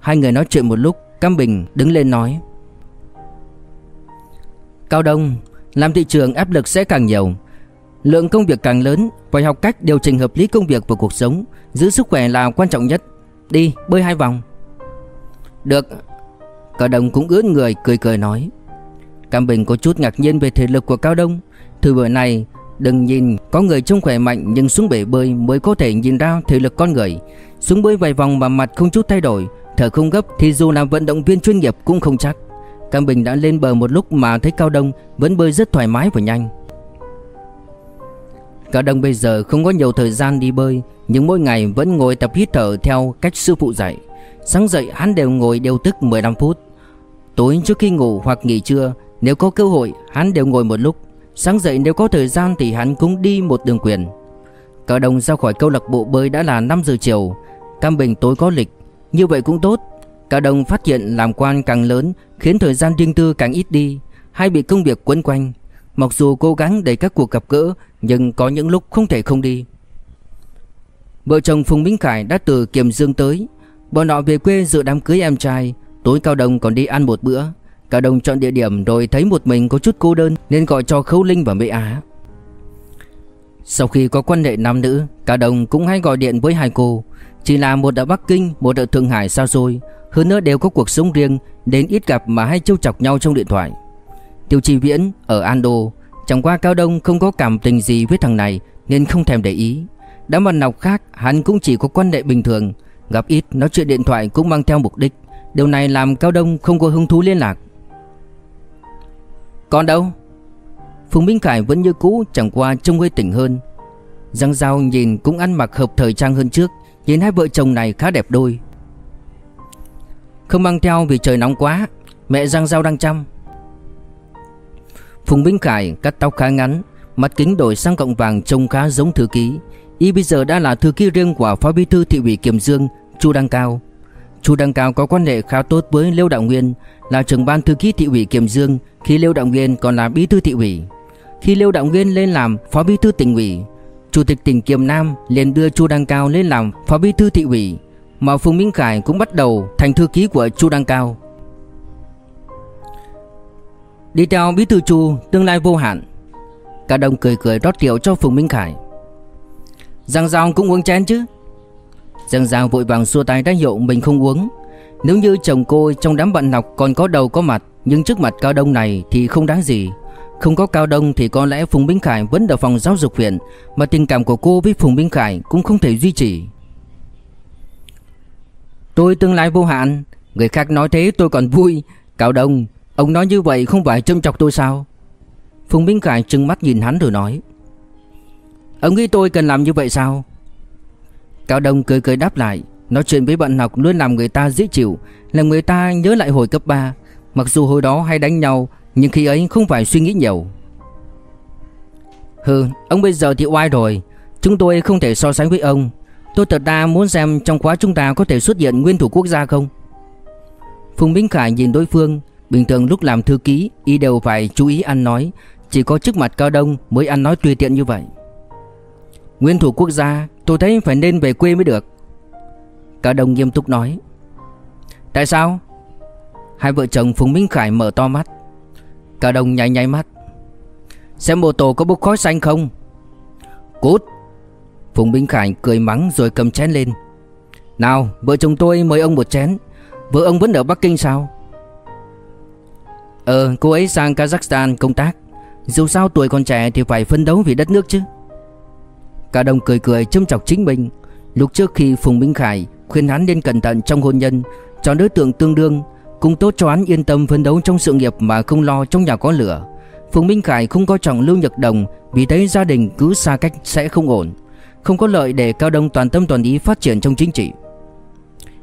Hai người nói chuyện một lúc. Cam Bình đứng lên nói, Cao Đông, làm thị trường áp lực sẽ càng nhiều. Lượng công việc càng lớn, Phải học cách điều chỉnh hợp lý công việc và cuộc sống, Giữ sức khỏe là quan trọng nhất. Đi, bơi hai vòng. Được. Cao Đông cũng ướt người, cười cười nói, Cam Bình có chút ngạc nhiên về thể lực của Cao Đông. Từ bữa này Đừng nhìn có người trông khỏe mạnh Nhưng xuống bể bơi mới có thể nhìn ra thể lực con người Xuống bơi vài vòng mà mặt không chút thay đổi Thở không gấp thì dù là vận động viên chuyên nghiệp cũng không chắc Cam Bình đã lên bờ một lúc mà thấy Cao Đông vẫn bơi rất thoải mái và nhanh. Cao Đông bây giờ không có nhiều thời gian đi bơi, nhưng mỗi ngày vẫn ngồi tập hít thở theo cách sư phụ dạy. Sáng dậy hắn đều ngồi điều tức 15 phút. Tối trước khi ngủ hoặc nghỉ trưa, nếu có cơ hội hắn đều ngồi một lúc. Sáng dậy nếu có thời gian thì hắn cũng đi một đường quyền. Cao đồng ra khỏi câu lạc bộ bơi đã là 5 giờ chiều. Cam Bình tối có lịch, như vậy cũng tốt. Cả đồng phát hiện làm quan càng lớn Khiến thời gian riêng tư càng ít đi. Hay bị công việc quấn quanh. Mặc dù cố gắng để các cuộc gặp gỡ Nhưng có những lúc không thể không đi. Vợ chồng Phùng Minh Khải đã từ Kiềm Dương tới. Bọn họ về quê dự đám cưới em trai. Tối Cao Đồng còn đi ăn một bữa. Cao Đồng chọn địa điểm rồi thấy một mình có chút cô đơn Nên gọi cho Khấu Linh và Mỹ Á. Sau khi có quan hệ nam nữ Cao Đồng cũng hay gọi điện với hai cô. Chỉ là một ở Bắc Kinh, Một ở Thượng Hải sao rồi hơn nữa đều có cuộc sống riêng Đến ít gặp mà hay trêu chọc nhau trong điện thoại. Tiêu Chi Viễn ở Ando, Chẳng qua Cao Đông không có cảm tình gì với thằng này Nên không thèm để ý. Đám mặt học khác, hắn cũng chỉ có quan hệ bình thường. Gặp ít, nói chuyện điện thoại cũng mang theo mục đích. Điều này làm Cao Đông không có hứng thú liên lạc. Còn đâu? Phùng Minh Khải vẫn như cũ chẳng qua trông hơi tỉnh hơn. Giang Giao nhìn cũng ăn mặc hợp thời trang hơn trước, Nhìn hai vợ chồng này khá đẹp đôi. Không mang theo vì trời nóng quá, Mẹ Giang Giao đang chăm. Phùng Minh Khải cắt tóc khá ngắn, Mặt kính đổi sang cộng vàng trông khá giống thư ký. Y bây giờ đã là thư ký riêng của Phó Bí thư thị ủy Kiềm Dương, Chu Đăng Cao. Chu Đăng Cao có quan hệ khá tốt với Liêu Đạo Nguyên, Là trưởng ban thư ký thị ủy Kiềm Dương, Khi Liêu Đạo Nguyên còn là bí thư thị ủy. Khi Liêu Đạo Nguyên lên làm phó bí thư tỉnh ủy, Chủ tịch tỉnh Kiềm Nam liền đưa Chu Đăng Cao lên làm phó bí thư thị ủy. Mà Phùng Minh Khải cũng bắt đầu thành thư ký của Chu Đăng Cao. Đi theo bí thư Chu, tương lai vô hạn. Cả đồng cười cười rót rượu cho Phùng Minh Khải. Giang Giang cũng uống chén chứ? Giang Giao vội vàng xua tay ra hiệu mình không uống. Nếu như chồng cô trong đám bạn học còn có đầu có mặt, Nhưng trước mặt Cao Đông này thì không đáng gì. Không có Cao Đông thì có lẽ Phùng Minh Khải vẫn ở phòng giáo dục huyện, Mà tình cảm của cô với Phùng Minh Khải cũng không thể duy trì. Tôi tương lai vô hạn. Người khác nói thế tôi còn vui. Cao Đông, Ông nói như vậy không phải châm chọc tôi sao? Phùng Minh Khải trừng mắt nhìn hắn rồi nói. Ông nghĩ tôi cần làm như vậy sao? Cao Đông cười cười đáp lại, Nói chuyện với bạn học luôn làm người ta dễ chịu, Làm người ta nhớ lại hồi cấp 3 Mặc dù hồi đó hay đánh nhau, Nhưng khi ấy không phải suy nghĩ nhiều. Hừ, Ông bây giờ thì oai rồi. Chúng tôi không thể so sánh với ông. Tôi thật ra muốn xem trong khóa chúng ta có thể xuất hiện nguyên thủ quốc gia không? Phùng Minh Khải nhìn đối phương, Bình thường lúc làm thư ký, Y đều phải chú ý ăn nói. Chỉ có trước mặt Cao Đông mới ăn nói tùy tiện như vậy. Nguyên thủ quốc gia tôi thấy phải nên về quê mới được. Cao Đông nghiêm túc nói. Tại sao? Hai vợ chồng Phùng Minh Khải mở to mắt. Cao Đông nháy nháy mắt. Xem mô tô có bốc khói xanh không? Cút! Phùng Minh Khải cười mắng rồi cầm chén lên. Nào, vợ chồng tôi mời ông một chén. Vợ ông vẫn ở Bắc Kinh sao? Ờ cô ấy sang Kazakhstan công tác. Dù sao tuổi còn trẻ thì phải phân đấu vì đất nước chứ. Cả đồng cười cười châm chọc chính mình. Lúc trước khi Phùng Minh Khải khuyên hắn nên cẩn thận trong hôn nhân Chọn đối tượng tương đương, Cũng tốt cho hắn yên tâm phấn đấu trong sự nghiệp mà không lo trong nhà có lửa. Phùng Minh Khải không coi chồng Lưu Nhật Đồng Vì thấy gia đình cứ xa cách sẽ không ổn, Không có lợi để Cao Đông toàn tâm toàn ý phát triển trong chính trị.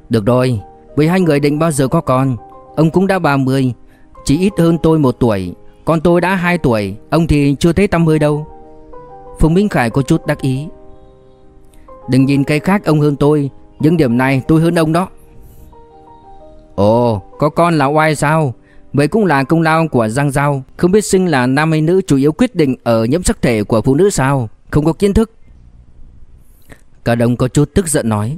Được rồi, Với hai người định bao giờ có con? Ông cũng đã 30 Chỉ ít hơn tôi một tuổi Con tôi đã 2 tuổi, Ông thì chưa thấy tâm hơi đâu. Phùng Minh Khải có chút đắc ý. Đừng nhìn cái khác ông hơn tôi Nhưng điểm này tôi hơn ông đó. Ồ, có con là oai sao? Vậy cũng là công lao của Giang Giao. Không biết sinh là nam hay nữ chủ yếu quyết định Ở nhiễm sắc thể của phụ nữ sao? Không có kiến thức. Cao Đông có chút tức giận nói.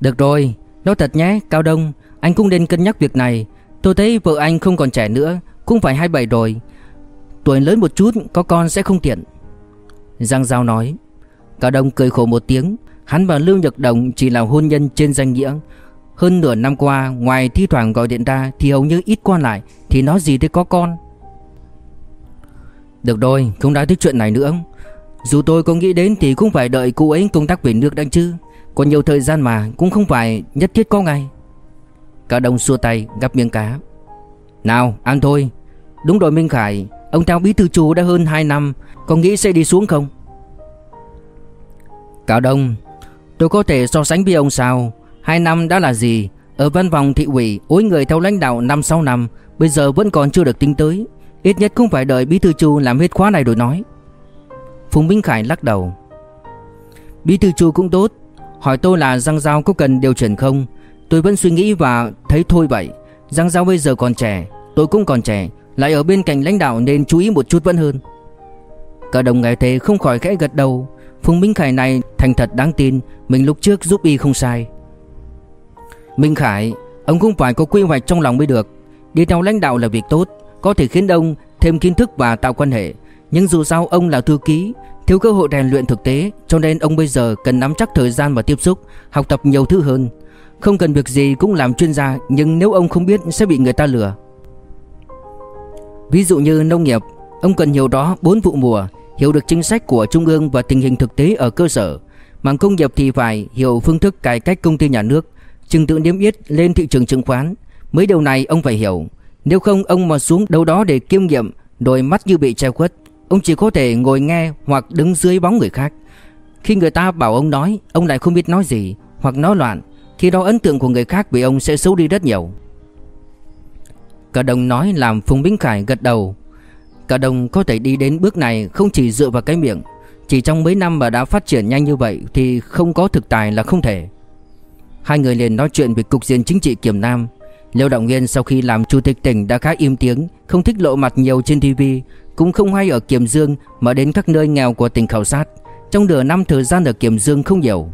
Được rồi, Nói thật nhé, Cao Đông, Anh cũng nên cân nhắc việc này. Tôi thấy vợ anh không còn trẻ nữa, Cũng phải 27 rồi. Tuổi lớn một chút, có con sẽ không tiện. Giang Giao nói. Cao Đông cười khổ một tiếng. Hắn và Lưu Nhật Đồng chỉ là hôn nhân trên danh nghĩa. Hơn nửa năm qua, Ngoài thi thoảng gọi điện ra Thì hầu như ít qua lại. Thì nói gì tới có con. Được rồi không nói tới chuyện này nữa. Dù tôi có nghĩ đến Thì cũng phải đợi cô ấy công tác về nước đang chứ. Còn nhiều thời gian mà, Cũng không phải nhất thiết có ngày. Cao Đông xua tay, gắp miếng cá. Nào, ăn thôi. Đúng rồi Minh Khải. Ông theo bí thư chủ đã hơn 2 năm, Có nghĩ sẽ đi xuống không? Cao Đông, Tôi có thể so sánh với ông sao? Hai năm đã là gì? Ở văn phòng thị ủy ối người theo lãnh đạo 5-6 năm, Bây giờ vẫn còn chưa được tính tới. Ít nhất cũng phải đợi bí thư chu làm hết khóa này rồi nói. Phùng Minh Khải lắc đầu. Bí thư chu cũng tốt. Hỏi tôi là Giang Giao có cần điều chuyển không? Tôi vẫn suy nghĩ và thấy thôi vậy. Giang Giao bây giờ còn trẻ, Tôi cũng còn trẻ. Lại ở bên cạnh lãnh đạo nên chú ý một chút vẫn hơn. Cả đồng nghe thế không khỏi khẽ gật đầu. Phùng Minh Khải này thành thật đáng tin, Mình lúc trước giúp y không sai. Minh Khải, Ông cũng phải có quy hoạch trong lòng mới được. Đi theo lãnh đạo là việc tốt, Có thể khiến ông thêm kiến thức và tạo quan hệ. Nhưng dù sao ông là thư ký, Thiếu cơ hội rèn luyện thực tế, Cho nên ông bây giờ cần nắm chắc thời gian và tiếp xúc, Học tập nhiều thứ hơn. Không cần việc gì cũng làm chuyên gia, Nhưng nếu ông không biết sẽ bị người ta lừa. Ví dụ như nông nghiệp, Ông cần hiểu đó bốn vụ mùa, Hiểu được chính sách của Trung ương và tình hình thực tế ở cơ sở. Mảng công nghiệp thì phải hiểu phương thức cải cách công ty nhà nước, Trình tự niêm yết lên thị trường chứng khoán. Mấy điều này ông phải hiểu. Nếu không, ông mà xuống đâu đó để kiêm nghiệm Đôi mắt như bị che khuất. Ông chỉ có thể ngồi nghe hoặc đứng dưới bóng người khác. Khi người ta bảo ông nói, Ông lại không biết nói gì Hoặc nói loạn. Khi đó ấn tượng của người khác về ông sẽ xấu đi rất nhiều. Cả đồng nói làm Phùng Bính Khải gật đầu. Cả đồng có thể đi đến bước này không chỉ dựa vào cái miệng. Chỉ trong mấy năm mà đã phát triển nhanh như vậy Thì không có thực tài là không thể. Hai người liền nói chuyện về cục diện chính trị Kiểm Nam. Liêu Động Nguyên sau khi làm chủ tịch tỉnh đã khá im tiếng, Không thích lộ mặt nhiều trên TV Cũng không hay ở Kiểm Dương Mà đến các nơi nghèo của tỉnh khảo sát. Trong nửa năm thời gian ở Kiểm Dương không nhiều.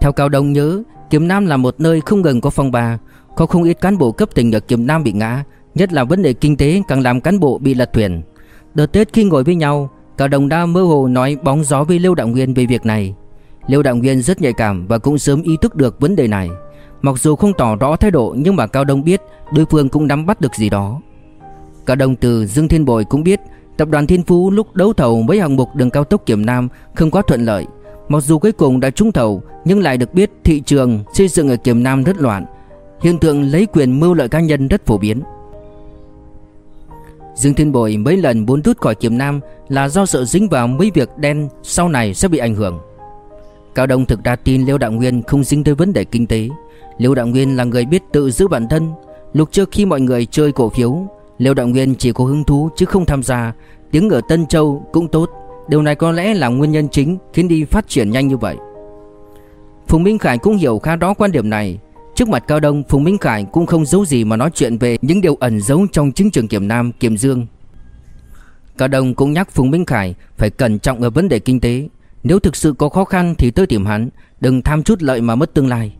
Theo Cao Đông nhớ, Kiểm Nam là một nơi không gần có phong ba có không ít cán bộ cấp tỉnh ở Kiểm Nam bị ngã, Nhất là vấn đề kinh tế càng làm cán bộ bị lật thuyền Đợt Tết khi ngồi với nhau Cao Đông đa mơ hồ nói bóng gió với Lưu Đạo Nguyên về việc này Lưu Đạo Nguyên rất nhạy cảm và cũng sớm ý thức được vấn đề này Mặc dù không tỏ rõ thái độ, nhưng mà Cao Đông biết đối phương cũng nắm bắt được gì đó. Cao Đông từ Dương Thiên Bội cũng biết, tập đoàn Thiên Phú lúc đấu thầu với hạng mục đường cao tốc Kiểm Nam không quá thuận lợi. Mặc dù cuối cùng đã trúng thầu, nhưng lại được biết thị trường xây dựng ở Kiểm Nam rất loạn. Hiện tượng lấy quyền mưu lợi cá nhân rất phổ biến. Dương Thiên Bội mấy lần muốn rút khỏi Kiểm Nam là do sợ dính vào mấy việc đen sau này sẽ bị ảnh hưởng. Cao Đông thực ra tin Liêu Đạo Nguyên không dính tới vấn đề kinh tế. Liêu Đạo Nguyên là người biết tự giữ bản thân. Lúc trước khi mọi người chơi cổ phiếu, Liêu Đạo Nguyên chỉ có hứng thú chứ không tham gia. Tiếng ở Tân Châu cũng tốt. Điều này có lẽ là nguyên nhân chính Khiến đi phát triển nhanh như vậy. Phùng Minh Khải cũng hiểu khá rõ quan điểm này. Trước mặt Cao Đông Phùng Minh Khải cũng không giấu gì mà nói chuyện về Những điều ẩn giấu trong chính trường Kiểm Nam, Kiểm Dương. Cao Đông cũng nhắc Phùng Minh Khải Phải cẩn trọng ở vấn đề kinh tế. Nếu thực sự có khó khăn thì tới tìm hắn Đừng tham chút lợi mà mất tương lai.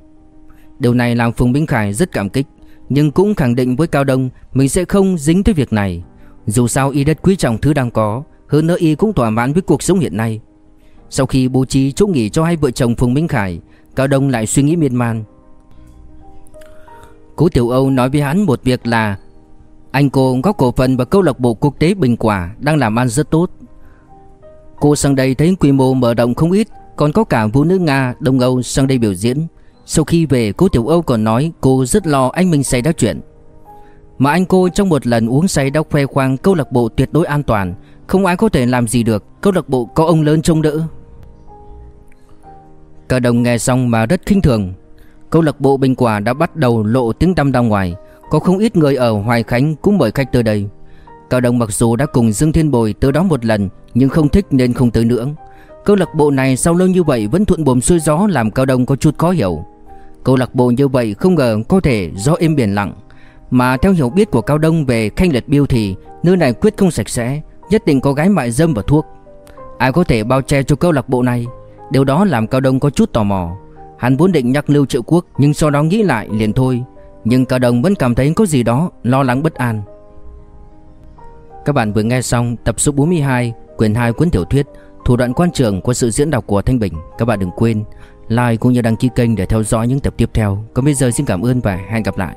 Điều này làm Phùng Minh Khải rất cảm kích Nhưng cũng khẳng định với Cao Đông Mình sẽ không dính tới việc này. Dù sao y đất quý trọng thứ đang có Hơn nữa y cũng thỏa mãn với cuộc sống hiện nay. Sau khi bố trí chỗ nghỉ cho hai vợ chồng Phùng Minh Khải Cao Đông lại suy nghĩ miên man. Cố Tiểu Âu nói với hắn một việc là Anh cô có cổ phần vào câu lạc bộ quốc tế Bình Quả Đang làm ăn rất tốt. Cô sang đây thấy quy mô mở rộng không ít Còn có cả vũ nữ Nga, Đông Âu sang đây biểu diễn. Sau khi về cô Tiểu Âu còn nói cô rất lo anh mình xảy ra chuyện. Mà anh cô trong một lần uống say đã khoe khoang câu lạc bộ tuyệt đối an toàn Không ai có thể làm gì được Câu lạc bộ có ông lớn trông đỡ. Cả đồng nghe xong mà rất khinh thường. Câu lạc bộ Bình Quả đã bắt đầu lộ tiếng tăm ra ngoài. Có không ít người ở Hoài Khánh cũng mời khách tới đây. Cao Đông mặc dù đã cùng Dương Thiên Bồi tới đó một lần, Nhưng không thích nên không tới nữa. Câu lạc bộ này sau lâu như vậy vẫn thuận buồm xuôi gió làm Cao Đông có chút khó hiểu. Câu lạc bộ như vậy không ngờ có thể do êm biển lặng. Mà theo hiểu biết của Cao Đông về Khanh Liệt Biêu thì, Nơi này quyết không sạch sẽ, Nhất định có gái mại dâm và thuốc. Ai có thể bao che cho câu lạc bộ này? Điều đó làm Cao Đông có chút tò mò. Hắn vốn định nhắc Lưu Triệu Quốc, Nhưng sau đó nghĩ lại liền thôi. Nhưng Cao Đồng vẫn cảm thấy có gì đó Lo lắng bất an. Các bạn vừa nghe xong tập số 42 Quyển 2 cuốn tiểu thuyết Thủ đoạn quan trường của sự diễn đọc của Thanh Bình. Các bạn đừng quên like cũng như đăng ký kênh để theo dõi những tập tiếp theo. Còn bây giờ xin cảm ơn và hẹn gặp lại.